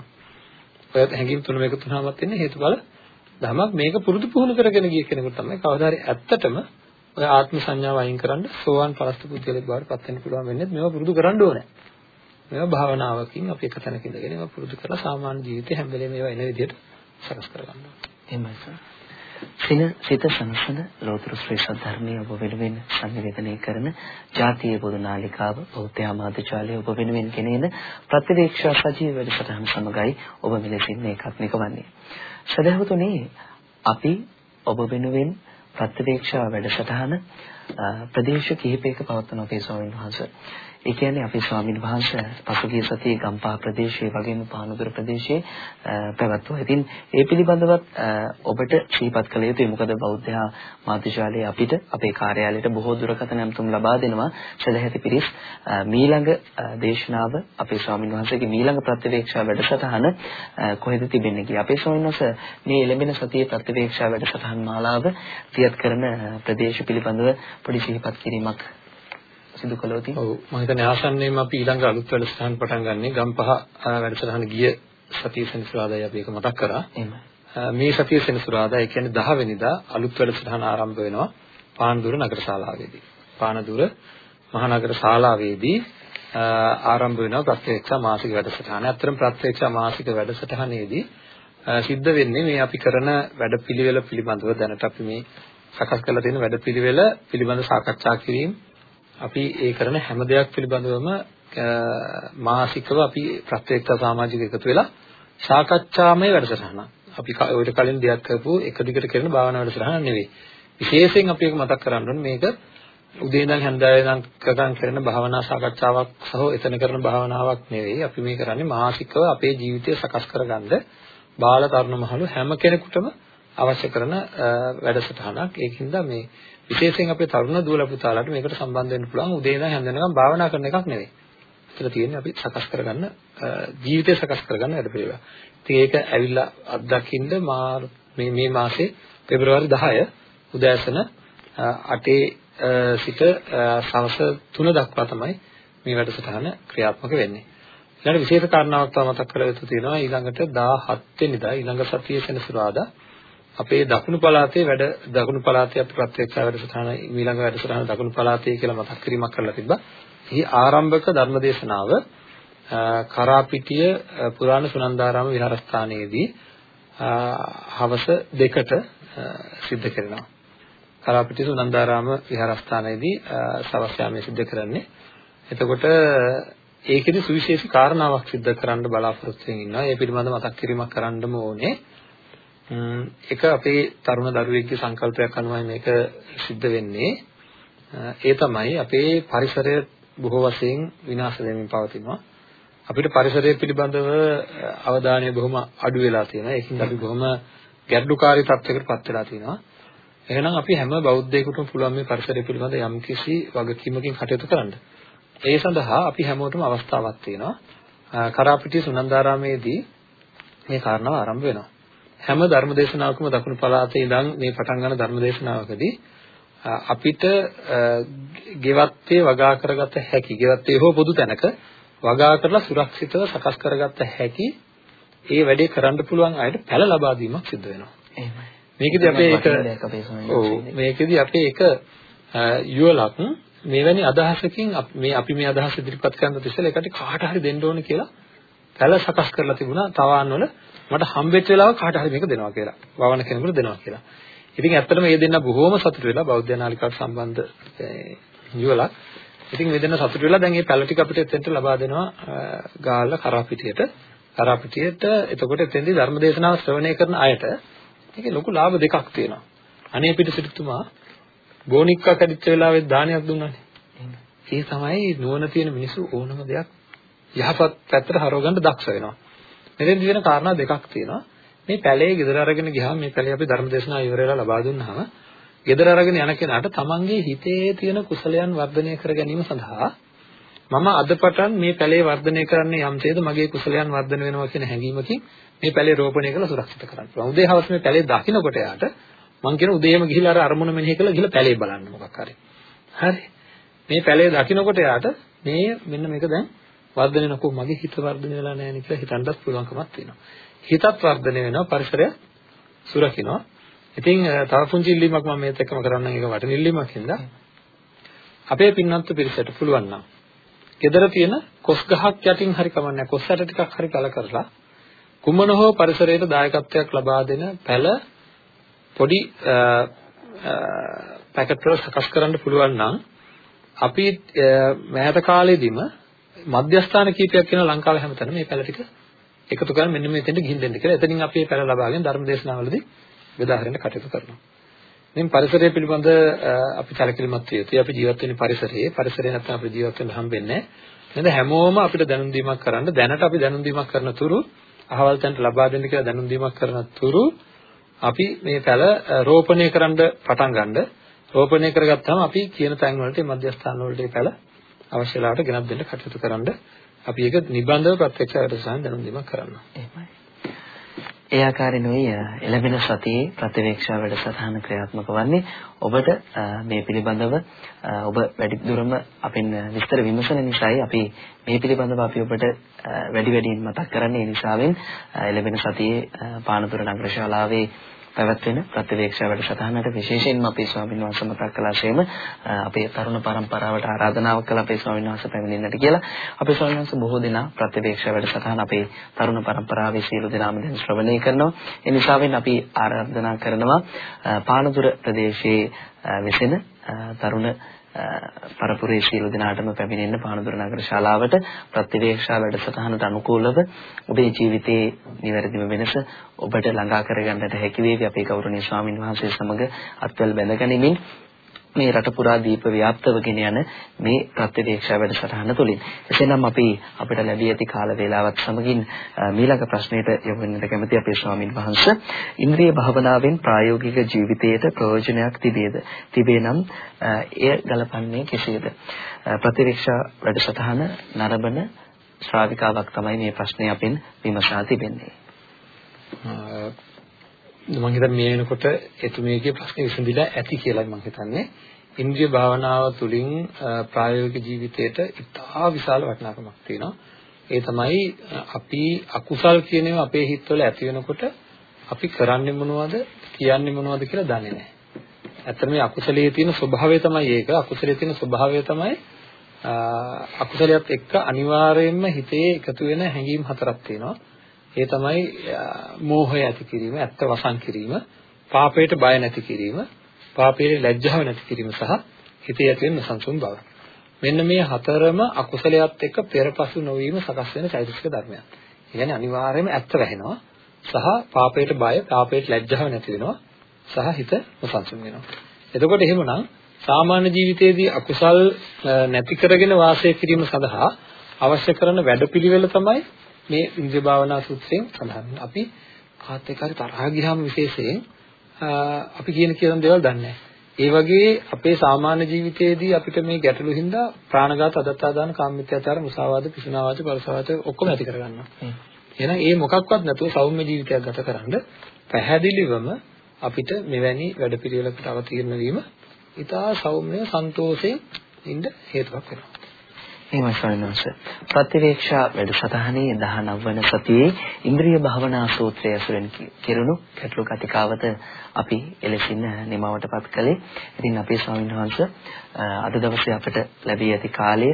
S2: ඔය හැඟීම් තුනම එකතු වුනහමත් වෙන්නේ හේතුඵල ධමයක් මේක පුරුදු පුහුණු කරගෙන ගිය කෙනෙකුට තමයි කවදා හරි ඇත්තටම ඔය ආත්ම සංඥාව අයින් කරන්න සෝවාන් පරස්ත පුද්ගලෙක් බවට පත් වෙන්න පුළුවන් වෙන්නේ මේවා පුරුදු කරන්න ඕනේ. මේවා භාවනාවකින් අපි එක තැනක ඉඳගෙන ඒවා පුරුදු කරලා සාමාන්‍ය ජීවිතේ හැම වෙලේම ඒවා එන විදිහට සකස් කරගන්න ඕනේ.
S1: එහෙමයි සර්. සින සිත සංසන ලෝතර ශ්‍රී සද්ධර්මයේ ඔබ වෙනුවෙන් සංනිවේදනය කරන ජාතිය පොදු නාලිකාව බෞද්ධ ආමාත්‍යාලය ඔබ වෙනුවෙන් ගෙනෙන ප්‍රතිවේක්ෂා සජීව වැඩසටහන සමගයි ඔබ මෙලෙසින් ඒකාත්මික වන්නේ. සදහවතුනි අපි ඔබ වෙනුවෙන් ප්‍රතිවේක්ෂා වැඩසටහන ප්‍රදේශ කිහිපයක පවත්වන අපේ ස්වාමීන් වහන්සේ. ඒ කියන්නේ අපේ ස්වාමීන් වහන්සේ පසුගිය සතියේ ගම්පහ ප්‍රදේශයේ වගේම පානුදුර ප්‍රදේශයේ පැවැත්වුවා. ඉතින් ඒ පිළිබඳවත් ඔබට ශ්‍රීපත් කළ යුතුයි. මොකද බෞද්ධ මාධ්‍යශාලයේ අපිට අපේ කාර්යාලයට බොහෝ දුරකථන ඇමතුම් ලබා දෙනවා. සදැහැති පිරිස් මීළඟ දේශනාව අපේ ස්වාමීන් වහන්සේගේ මීළඟ ප්‍රතිවේක්ෂා වැඩසටහන කොහෙද තිබෙන්නේ කියලා. අපේ ස්වාමීන් වහන්සේ මේ එළඹෙන සතියේ ප්‍රතිවේක්ෂා වැඩසටහන් මාලාව තියත් කරන ප්‍රදේශ පිළිබඳව පොඩි සිහිපත් කිරීමක් සිදු කළොත්
S2: ඔව්. මම හිතන්නේ ආසන්නයෙන්ම අපි ඊළඟ අලුත් වැඩසටහන පටන් ගන්නෙ ගම්පහ වැඩසටහන ගිය සතිය සෙනසුරාදායි අපි ඒක මතක් කරා. මේ සතිය සෙනසුරාදා ඒ කියන්නේ 10 වෙනිදා අලුත් වැඩසටහන ආරම්භ වෙනවා පානදුර නගර ශාලාවේදී පානදුර මහනගර ශාලාවේදී ආරම්භ වෙනවා ප්‍රත්‍යක්ෂ මාසික වැඩසටහන. ඇත්තටම ප්‍රත්‍යක්ෂ මාසික වැඩසටහනේදී සිද්ධ වෙන්නේ මේ අපි කරන වැඩපිළිවෙල පිළිබඳව දැනට අපි මේ සකස් කරලා තියෙන වැඩපිළිවෙල පිළිබඳ සාකච්ඡා කිරීම අපි ඒ කරන හැම දෙයක් පිළිබඳවම මාසිකව අපි ප්‍රත්‍යක්ෂ සමාජික එකතු වෙලා සාකච්ඡාමය වැඩසටහනක්. අපි ඔයිට කලින් දෙයක් කරපු එක දිගට කරන භාවනා වැඩසටහනක් නෙවෙයි. විශේෂයෙන් අපි ඒක මතක් කරගන්න ඕනේ මේක උදේ ඉඳන් හැන්දෑවේ ඉඳන් කකම් කරන භාවනා සාකච්ඡාවක් සහ එතන කරන භාවනාවක් නෙවෙයි. අපි මේ කරන්නේ මාසිකව අපේ ජීවිතය සකස් කරගන්න බාල තරුණ මහලු හැම කෙනෙකුටම අවශ්‍ය කරන වැඩසටහනක්. ඒකින්ද මේ විශේෂයෙන් අපේ තරුණ දුවලා පුතාලාට මේකට සම්බන්ධ වෙන්න පුළුවන් උදේ ඉඳන් හැන්ද වෙනකම් භාවනා කරන එකක් නෙවෙයි. ඒතර තියෙන්නේ අපි සකස් කරගන්න ජීවිතය සකස් කරගන්න වැඩපිළිවෙල. ඉතින් ඒක ඇවිල්ලා අත්දකින්න මා මේ මේ මාසේ පෙබරවාරි 10 උදෑසන 8 සිට සවස් 3 දක්වා තමයි මේ වැඩසටහන ක්‍රියාත්මක වෙන්නේ. ඊළඟ විශේෂ කාරණාවක් තව මතක් කරලා යුතු තියෙනවා ඊළඟට 17 වෙනිදා ඊළඟ සතියේ සෙනසුරාදා අපේ දකුණු පළාතේ වැඩ දකුණු පළාතේ අපි ප්‍රත්‍යක්ෂ වැඩසටහන ඊළඟ වැඩසටහන දකුණු පළාතේ කියලා මතක් කිරීමක් කරලා තිබ්බා. එහි ආරම්භක ධර්මදේශනාව කරාපිටිය පුරාණ සුනන්දාරාම විහාරස්ථානයේදී හවස දෙකට සිද්ධ කරනවා. කරාපිටිය සුනන්දාරාම විහාරස්ථානයේදී සවස් යාමයේ සිද්ධ කරන්නේ. එතකොට ඒකෙදි සුවිශේෂී කාරණාවක් සිද්ධ කරන්න බලාපොරොත්තු වෙමින් ඉන්නවා. ඒ පිළිබඳව මතක් කිරීමක් කරන්නම ඕනේ. ඒක අපේ තරුණ දරුවෙක්ගේ සංකල්පයක් අනුවයි මේක සිද්ධ වෙන්නේ. ඒ තමයි අපේ පරිසරය බොහෝ වශයෙන් විනාශ වෙමින් පවතිනවා. අපිට පරිසරය පිළිබඳව අවධානය බොහොම අඩු වෙලා තියෙනවා. ඒකින් අපි බොහොම ගැටලුකාරී තත්යකට පත් වෙලා තියෙනවා. එහෙනම් අපි හැම බෞද්ධයෙකුටම පුළුවන් මේ පරිසරය පිළිබඳ යම්කිසි වගකීමකින් කටයුතු කරන්න. ඒ සඳහා අපි හැමෝටම අවස්ථාවක් තියෙනවා. කරාපිටිය සුනන්දාරාමේදී මේ කාරණාව ආරම්භ වෙනවා. හැම ධර්මදේශනාවකම දකුණු පළාතේ ඉඳන් මේ පටන් ගන්න ධර්මදේශනාවකදී අපිට ගෙවත්තේ වගා කරගත හැකි ගෙවත්තේ හෝ පොදු තැනක වගා කරලා සුරක්ෂිතව සකස් කරගත හැකි ඒ වැඩේ කරන්න පුළුවන් අයට පැල ලබා දීමක් සිදු වෙනවා.
S1: එහෙමයි.
S2: මේකෙදි අපේ එක ඔව් මේකෙදි අපේ එක යුවලක් මෙවැනි අදහසකින් මේ අපි මේ අදහස ඉදිරිපත් කරන තිස්සල එකට කාට හරි දෙන්න ඕන කියලා පැල සකස් කරලා තිබුණා තවාන් වල මට හම්බෙච්ච වෙලාවක කාට හරි මේක දෙනවා කියලා. වවන කෙනෙකුට දෙනවා කියලා. ඉතින් ඇත්තටම මේ දෙන්න බොහෝම සතුටු වෙලා බෞද්ධ නාලිකාවට සම්බන්ධ යුවලක්. ඉතින් මේ දෙන්න සතුටු වෙලා දැන් මේ පැල ටික අපිට එතෙන්ට ලබා දෙනවා ගාල්ල කරාපිටියට. කරාපිටියට එතකොට එතෙන්දී ධර්මදේශනාව ශ්‍රවණය කරන අයට මේකේ ලොකු ලාභ දෙකක් තියෙනවා. අනේ පිට සිටුතුමා බෝනික්කා කැඩිච්ච වෙලාවෙත් දානයක් දුන්නානේ. ඒ තමයි නුවණ තියෙන මිනිස්සු ඕනම දෙයක් යහපත් පැත්තට හරව ගන්න දක්ෂ වෙනවා. මෙතෙන්දි වෙන කාරණා දෙකක් තියෙනවා. මේ පැලේ ගෙදර අරගෙන ගියාම මේ පැලේ අපි ධර්ම දේශනා ඉවර වෙලා ලබා දුන්නාම ගෙදර අරගෙන යන කෙනාට තමන්ගේ හිතේ තියෙන කුසලයන් වර්ධනය කර ගැනීම සඳහා මම අද පටන් මේ පැලේ වර්ධනය කරන්නේ යම්සේද මගේ කුසලයන් වර්ධනය වෙනවා කියන හැඟීමකින් මේ පැලේ රෝපණය කරලා සුරක්ෂිත කරන්න පුළුවන්. උදේ හවස මේ පැලේ දකින්නකොට යාට මං කියන උදේම ගිහිල්ලා අර අරමුණ මෙනෙහි කරලා ගිහිල්ලා පැලේ බලන්න මොකක් හරි. හරි. මේ පැලේ දකින්නකොට යාට මේ මෙන්න මේක දැන් වර්ධනය නොකෝ මගේ හිත වර්ධනය වෙලා නැහැ නේ කියලා හිතන්නත් පුළුවන්කමක් තියෙනවා. හිතත් වර්ධනය වෙනවා පරිසරය සුරකින්නවා. ඉතින් තව පුංචි ඉල්ලීමක් මම මේත් එක්කම කරන්නම් ඒක වටින ඉල්ලීමක් හින්දා අපේ පින්නන්ත පිරිසට පුළුවන් නම් gedara තියෙන කොස් ගහක් යටින් හරි කමන්නේ කොස් ඇට ටිකක් හරි කල කරලා කුමන හෝ පරිසරයට දායකත්වයක් ලබා දෙන පැල පොඩි පැකට් වල සකස් කරන්න පුළුවන් නම් අපි මෑත කාලෙදිම මධ්‍යස්ථාන කීපයක් වෙන ලංකාවේ හැමතැනම මේ පැල ටික එකතු කරගෙන මෙන්න මෙතෙන්ට ගිහින් දෙන්න කියලා. එතනින් අපි මේ පැල ලබාගෙන ධර්ම දේශනාවලදී බෙදා හරින්න කටයුතු කරනවා. ඉතින් පරිසරය පිළිබඳ අපි සැලකිලිමත් විය යුතුයි. අපි ජීවත් වෙන පරිසරයේ පරිසරය නැත්නම් අපිට ජීවත් වෙන්න හම්බෙන්නේ නැහැ. නේද? හැමෝම අපිට දැනුම් දීමක් කරන්න දැනට අපි දැනුම් දීමක් කරන තුරු අහවල් තැනට ලබා දෙන්න කියලා දැනුම් දීමක් කරන තුරු අපි මේ පැල රෝපණය කරන්න පටන් ගන්නද රෝපණය කරගත්තාම අපි කියන තැන් වලට මධ්‍යස්ථාන වලට පැල අවශ්‍ය වෙලාවට ගෙනත් දෙන්න කටයුතු කරන්න අපි ඒක නිබඳව ප්‍රත්‍යක්ෂ වැඩසටහන දැනුම් දීමක් කරනවා.
S1: එහෙමයි. ඒ ආකාරයෙන්ුයි එළඹෙන සතියේ ප්‍රතිවේක්ෂා වැඩසටහන ක්‍රියාත්මක වන්නේ ඔබට මේ පිළිබඳව ඔබ වැඩි දුරම අපෙන් විස්තර විමසන නිසායි අපි මේ පිළිබඳව අපි ඔබට වැඩි වැඩියෙන් මතක් කරන්නේ ඒ නිසාවෙන් එළඹෙන සතියේ පානතුර නගර ශාලාවේ පැවැත්වෙන ප්‍රතිවේක්ෂා වැඩසටහනට විශේෂයෙන්ම අපේ ස්වාමීන් වහන්සේ මතක් කළාseම අපේ තරුණ පරම්පරාවට ආරාධනාවක් කළ අපේ ස්වාමීන් වහන්සේ පැමිණෙන්නට කියලා. අපේ ස්වාමීන් වහන්සේ බොහෝ දෙනා ප්‍රතිවේක්ෂා වැඩසටහන අපේ තරුණ පරම්පරාවේ සියලු දෙනාම දැන් ශ්‍රවණය කරනවා. ඒ නිසාවෙන් අපි ආරාධනා කරනවා පානදුර ප්‍රදේශයේ වෙසෙන තරුණ පරපුරේ සියලු දෙනාටම පැමිණෙන්න පානදුර නගර ශාලාවට ප්‍රතිවේක්ෂා වැඩසටහනට අනුකූලව ඔබේ ජීවිතයේ නිවැරදිම වෙනස ඔබට ළඟා කරගන්නට හැකි වේවි. අපේ ගෞරවනීය ස්වාමින් වහන්සේ සමග අත්වල බැඳගනිමින් මේ රට පුරා දීප ව්‍යාප්තව ගෙන යන මේ ප්‍රතිවේක්ෂා වැඩසටහන තුළින්. එසේනම් අපි අපිට ලැබී ඇති කාල වේලාවත් සමගින් මීළඟ ප්‍රශ්නයට යොමු වෙන්නට කැමති අපේ ස්වාමින් වහන්සේ ඉන්ද්‍රිය භාවනාවෙන් ප්‍රායෝගික ජීවිතයට ප්‍රයෝජනයක් තිබේද? තිබේ නම් එය ගලපන්නේ කෙසේද? ප්‍රතිවේක්ෂා වැඩසටහන නරඹන ශ්‍රාවිකාවක් තමයි මේ ප්‍රශ්නේ අපෙන් විමසා තිබෙන්නේ.
S2: මම හිතන්නේ මේ වෙනකොට එතුමියගේ ප්‍රශ්නේ විසඳිලා ඇති කියලා මම හිතන්නේ. ඉන්ද්‍රිය භාවනාව තුළින් ප්‍රායෝගික ජීවිතයට ඉතා විශාල වටිනාකමක් තියෙනවා. ඒ තමයි අපි අකුසල් කියන ඒවා අපේ හිතවල ඇති වෙනකොට අපි කරන්නේ මොනවද කියන්නේ මොනවද කියලා දන්නේ නැහැ. ඇත්තට මේ අකුසලයේ තියෙන ස්වභාවය තමයි ඒක. අකුසලයේ තියෙන ස්වභාවය තමයි අකුසලයට එක්ක අනිවාර්යයෙන්ම හිතේ එකතු වෙන හැඟීම් හතරක් තියෙනවා. ඒ තමයි මෝහය ඇති කිරීම, ඇත්ත වසන් කිරීම, පාපයට බය නැති කිරීම, පාපයේ ලැජ්ජාව නැති කිරීම සහ හිතේ ඇති වෙන සංසුන් බව. මෙන්න මේ හතරම අකුසලයට එක්ක පෙරපසු නොවීම සකස් වෙන චෛතසික ධර්මයක්. ඒ කියන්නේ අනිවාර්යයෙන්ම ඇත්ත වැහෙනවා සහ පාපයට බය, පාපයට ලැජ්ජාව නැති වෙනවා සහ හිත නොසන්සුන් වෙනවා. එතකොට එහෙමනම් සාමාන්‍ය ජීවිතයේදී අකුසල් නැති කරගෙන වාසය කිරීම සඳහා අවශ්‍ය කරන වැඩපිළිවෙල තමයි මේ ඉන්ද්‍රිය භාවනා සූත්‍රයෙන් සඳහන් අපි කාත් එක්ක හරි තරහ ගියාම විශේෂයෙන් අපි කියන කියන දේවල් දන්නේ ඒ වගේ අපේ සාමාන්‍ය ජීවිතයේදී අපිට මේ ගැටලු හින්දා ප්‍රාණඝාත අදත්තාදාන කාමමිත්‍යාචාර මුසාවාද පිසුනාවාද පරසවාද ඔක්කොම ඇති කරගන්නවා. එහෙනම් ඒ මොකක්වත් නැතුව සෞම්‍ය ජීවිතයක් ගතකරනද පැහැදිලිවම අපිට මෙවැනි වැඩපිළිවෙලකට අවතීර්ණ වීම ඉතා සෞම්‍ය සන්තෝෂයෙන් ඉන්න හේතුවක් වෙනවා.
S1: එහෙමයි ස්වාමීන් ප්‍රතිවේක්ෂා වැඩසටහනේ 19 වන සතියේ ඉන්ද්‍රිය භවනා සූත්‍රය ඇසුරෙන් කෙරුණු ගැටළු කතිකාවත අපි එලෙසින් නිමවටපත් කළේ. ඉතින් අපේ ස්වාමීන් වහන්සේ අද දවසේ අපට ලැබී ඇති කාලය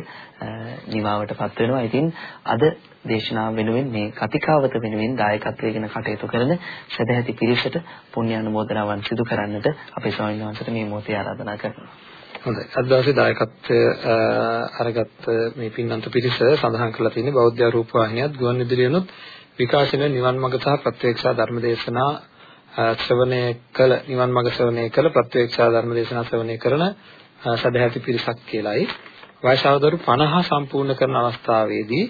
S1: නිමවටපත් වෙනවා. ඉතින් අද දේශනාව වෙනුවෙන් මේ කතිකාවත වෙනුවෙන් දායකත්වයෙන් කටයුතු කරන සදැහැති පිරිසට පුණ්‍ය අනුමෝදනාවන් සිදු කරන්නට අපේ ස්වාමීන් වහන්සේට මේ මොහොතේ ආරාධනා කරනවා.
S2: හොඳයි. අද දවසේ දායකත්වය අරගත්ත මේ පින්නන්ත පිරිස සඳහන් කරලා තියෙන්නේ බෞද්ධ රූප වාහිනියත් ගුවන් විදුලියනොත් විකාශන නිවන් මඟ සහ ප්‍රත්‍යක්ෂා ධර්මදේශනා ශ්‍රවණය කළ නිවන් මඟ ශ්‍රවණය කළ ප්‍රත්‍යක්ෂා ධර්මදේශනා ශ්‍රවණය කරන සදැහැති පිරිසක් කියලායි වයසවදරු 50 සම්පූර්ණ කරන අවස්ථාවේදී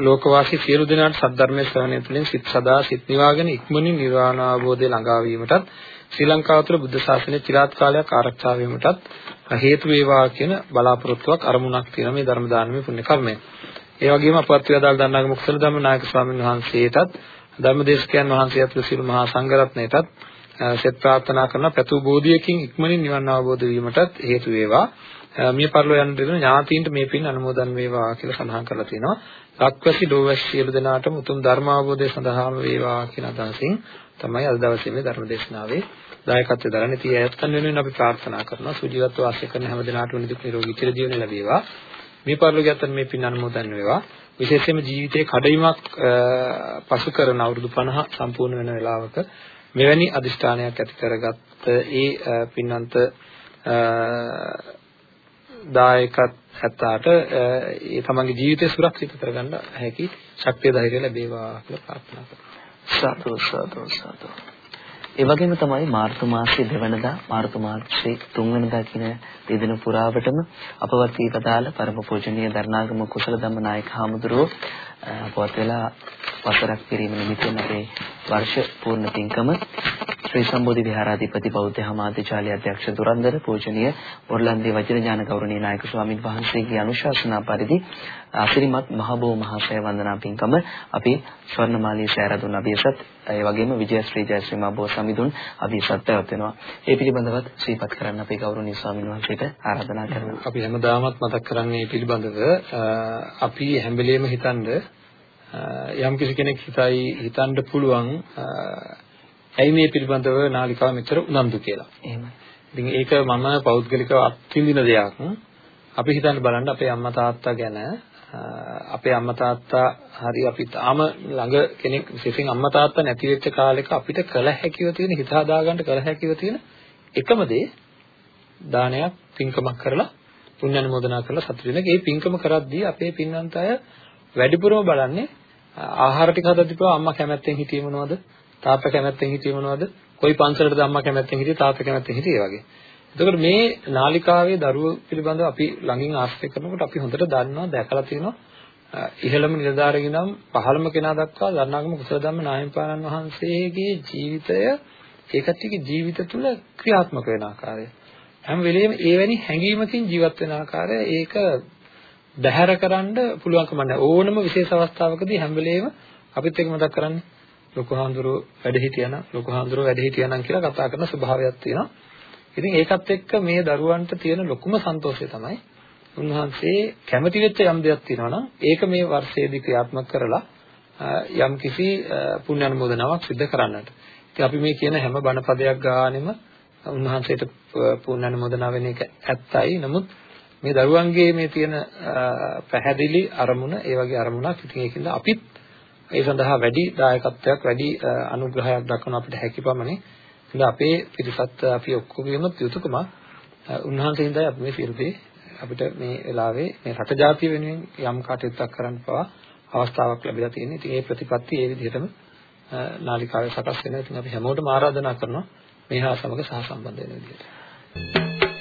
S2: ලෝකවාසී සියලු දෙනාට සද්ධර්මයේ ශ්‍රවණය තුළින් සිත් සදා සිත් නිවාගෙන ඉක්මනින් නිර්වාණ අවබෝධය ළඟා වීමටත් ශ්‍රී ලංකාව තුළ බුද්ධ ශාසනය চিරාත් කාලයක් ආරක්ෂා වීමටත් හේතු වේවා කියන බලාපොරොත්තුවක් අරමුණක් තියෙන මේ ධර්ම දානමය පුණ්‍ය කර්මය. ඒ වගේම අපවත් වේදාල් දන්නාගම මුක්සල ධම්ම නායක ස්වාමීන් වහන්සේටත් ධර්මදේශකයන් වහන්සේ ඇතුළු සියලු මහා සංඝරත්නයටත් සෙත් ප්‍රාර්ථනා කරන පැතු බෝධියකින් ඉක්මනින් නිවන් අවබෝධ වීමටත් හේතු වේවා. මිය පරලෝ යන දෙන ඥාතීන්ට මේ පින් අනුමෝදන් වේවා කියලා සඳහන් කරලා තියෙනවා. ලක්වැසි ලෝවැසි සියලු දෙනාටම උතුම් ධර්ම අවබෝධය සඳහාම වේවා කියන අදහසින් තමයි අද දවසේ මේ ධර්ම දේශනාවේ දායකත්වය දරන්නේ. ඉතින් ඇත්තන් වෙනුවෙන් අපි ප්‍රාර්ථනා කරනවා සුජීවත්ව වාසය කරන හැම දිනාටම නිදුක් නිරෝගී චිර ජීවන ලැබේවා. මේ පරිලෝකයන් මේ පින් අනුමෝදන් වේවා. විශේෂයෙන්ම ජීවිතයේ කඩයිමක් පසු කරන අවුරුදු 50 සම්පූර්ණ වෙන වෙලාවක මෙවැනි අදිෂ්ඨානයක් ඇති කරගත්ත ඒ පින්නන්ත දායකත් ඇත්තාට ඒ තමන්ගේ ජීවිතය සුරක්ෂිත කරගන්න හැකි ශක්තිය ධෛර්යය ලැබේවා කියලා ප්‍රාර්ථනා කරනවා.
S1: සාදු සාදු සාදු. ඒ වගේම තමයි මාර්තු මාසයේ දෙවනදා මාර්තු මාසයේ තුන්වෙනිදා කියන දෙදින පුරාවටම අපවත් වී පදාළ පරම පූජනීය දරණාගම කුසල ධම්ම නායක හාමුදුරුවෝ අපවත් වෙලා වසරක් පිරීම නිමිත්තෙන් අපේ වර්ෂ පූර්ණ පින්කම ශ්‍රී සම්බෝධි විහාරාධිපති බෞද්ධ හමාත්‍යාලය අධ්‍යක්ෂ දුරන්දර පූජනීය ඔර්ලන්දේ වජිර ඥාන ගෞරවනීය නායක ස්වාමින් වහන්සේගේ අනුශාසනා පරිදි අසිරිමත් මහබෝ මහසය වන්දනා පින්කම අපි ස්වර්ණමාලී සෑරදුන් අභියසත් ඒ වගේම විජයශ්‍රී ජයශ්‍රී මහබෝ සමිඳුන් අභියසත් පැවැත්වෙනවා. ඒ පිළිබඳවත් ශ්‍රීපත් කරන්න අපේ ගෞරවනීය ස්වාමින් වහන්සේට ආරාධනා කරනවා.
S2: අපි හැමදාමත් මතක් කරන්නේ පිළිබඳව අපි හැම වෙලෙම හිතන්නේ යම් කිසි කෙනෙක් හිතයි හිතන්න පුළුවන් ඇයි මේ පිළිබඳව නාලිකාව මෙච්චර උනන්දු කියලා.
S1: එහෙමයි.
S2: ඉතින් ඒක මම පෞද්ගලිකව අත්විඳින දෙයක්. අපි හිතන්න බලන්න අපේ අම්මා තාත්තා ගැන අපේ අම්මා තාත්තා හරි අපි තාම ළඟ කෙනෙක් විශේෂයෙන් අම්මා තාත්තා නැති වෙච්ච කාලෙක අපිට කළ හැකිව තියෙන හිත හදාගන්න කළ හැකිව තියෙන එකම දේ දානයක් පින්කමක් කරලා පුණ්‍ය අනුමෝදනා කරලා සතුටු වෙන එක. ඒ පින්කම කරද්දී අපේ පින්වන්ත අය වැඩිපුරම බලන්නේ ආහාර ටික හදද්දී අම්මා කැමැත්තෙන් හිටියේ මොනවද? තාත්තා කැමැත්තෙන් හිටියේ මොනවද? කොයි පන්සලටද අම්මා කැමැත්තෙන් හිටියේ තාත්තා කැමැත්තෙන් හිටියේ වගේ. එතකොට මේ නාලිකාවේ දරුවෝ පිළිබඳව අපි ළඟින් ආශ්‍රය කරනකොට අපි හොඳට දන්නවා දැකලා තියෙනවා. ඉහළම නිලධාරියෙක් නම් පහළම කෙනා දක්වා දරණාගම කුසල ධම්ම නායම්පාණන් වහන්සේගේ ජීවිතය ඒකත්ගේ ජීවිත තුළ ක්‍රියාත්මක වෙන ආකාරය. හැම වෙලෙම එවැනි හැඟීමකින් ජීවත් වෙන ආකාරය ඒක බැහැරකරන්න පුළුවන්කම නැහැ. ඕනම විශේෂ අවස්ථාවකදී හැම වෙලෙම අපිත් එක මතක් කරන්නේ. ලොකු හාමුදුරුවෝ වැඩ හිටියානම් ලොකු හාමුදුරුවෝ වැඩ හිටියානම් කියලා කතා කරන ස්වභාවයක් තියෙනවා. ඉතින් ඒකත් එක්ක මේ දරුවන්ට තියෙන ලොකුම සන්තෝෂය තමයි උන්වහන්සේ කැමති වෙච්ච යම් දෙයක් තියෙනවා නම් ඒක මේ වර්ෂයේදී ක්‍රියාත්මක කරලා යම් කිසි පුණ්‍ය අනුමෝදනාවක් සිදු කරන්නට. ඉතින් අපි මේ කියන හැම බණ පදයක් ගානෙම උන්වහන්සේට පුණ්‍ය අනුමෝදනා වෙන එක ඇත්තයි. නමුත් මේ දරුවන්ගේ මේ තියෙන පැහැදිලි අරමුණ ඒ වගේ අරමුණක් ඉතින් ඒකින්ද අපිත් ඒ සඳහා වැඩි දායකත්වයක් වැඩි අනුග්‍රහයක් දක්වන අපිට හැකි පමණින් ඉතින් අපේ පිරිසත් අපි ඔක්කොගේම යුතුයකම උන්වහන්සේ හින්දායි අපි මේ සියලු දේ අපිට මේ වෙලාවේ මේ රට ජාතිය වෙනුවෙන් යම් කටයුත්තක් කරන්න පවා අවස්ථාවක් ලැබිලා තියෙනවා. ඉතින් ඒ ප්‍රතිපත්ති ඒ විදිහටම නාලිකාවේ සකස් වෙනවා. ඉතින් අපි හැමෝටම ආරාධනා කරනවා මේ හා සමග සහසම්බන්ධ වෙන විදිහට.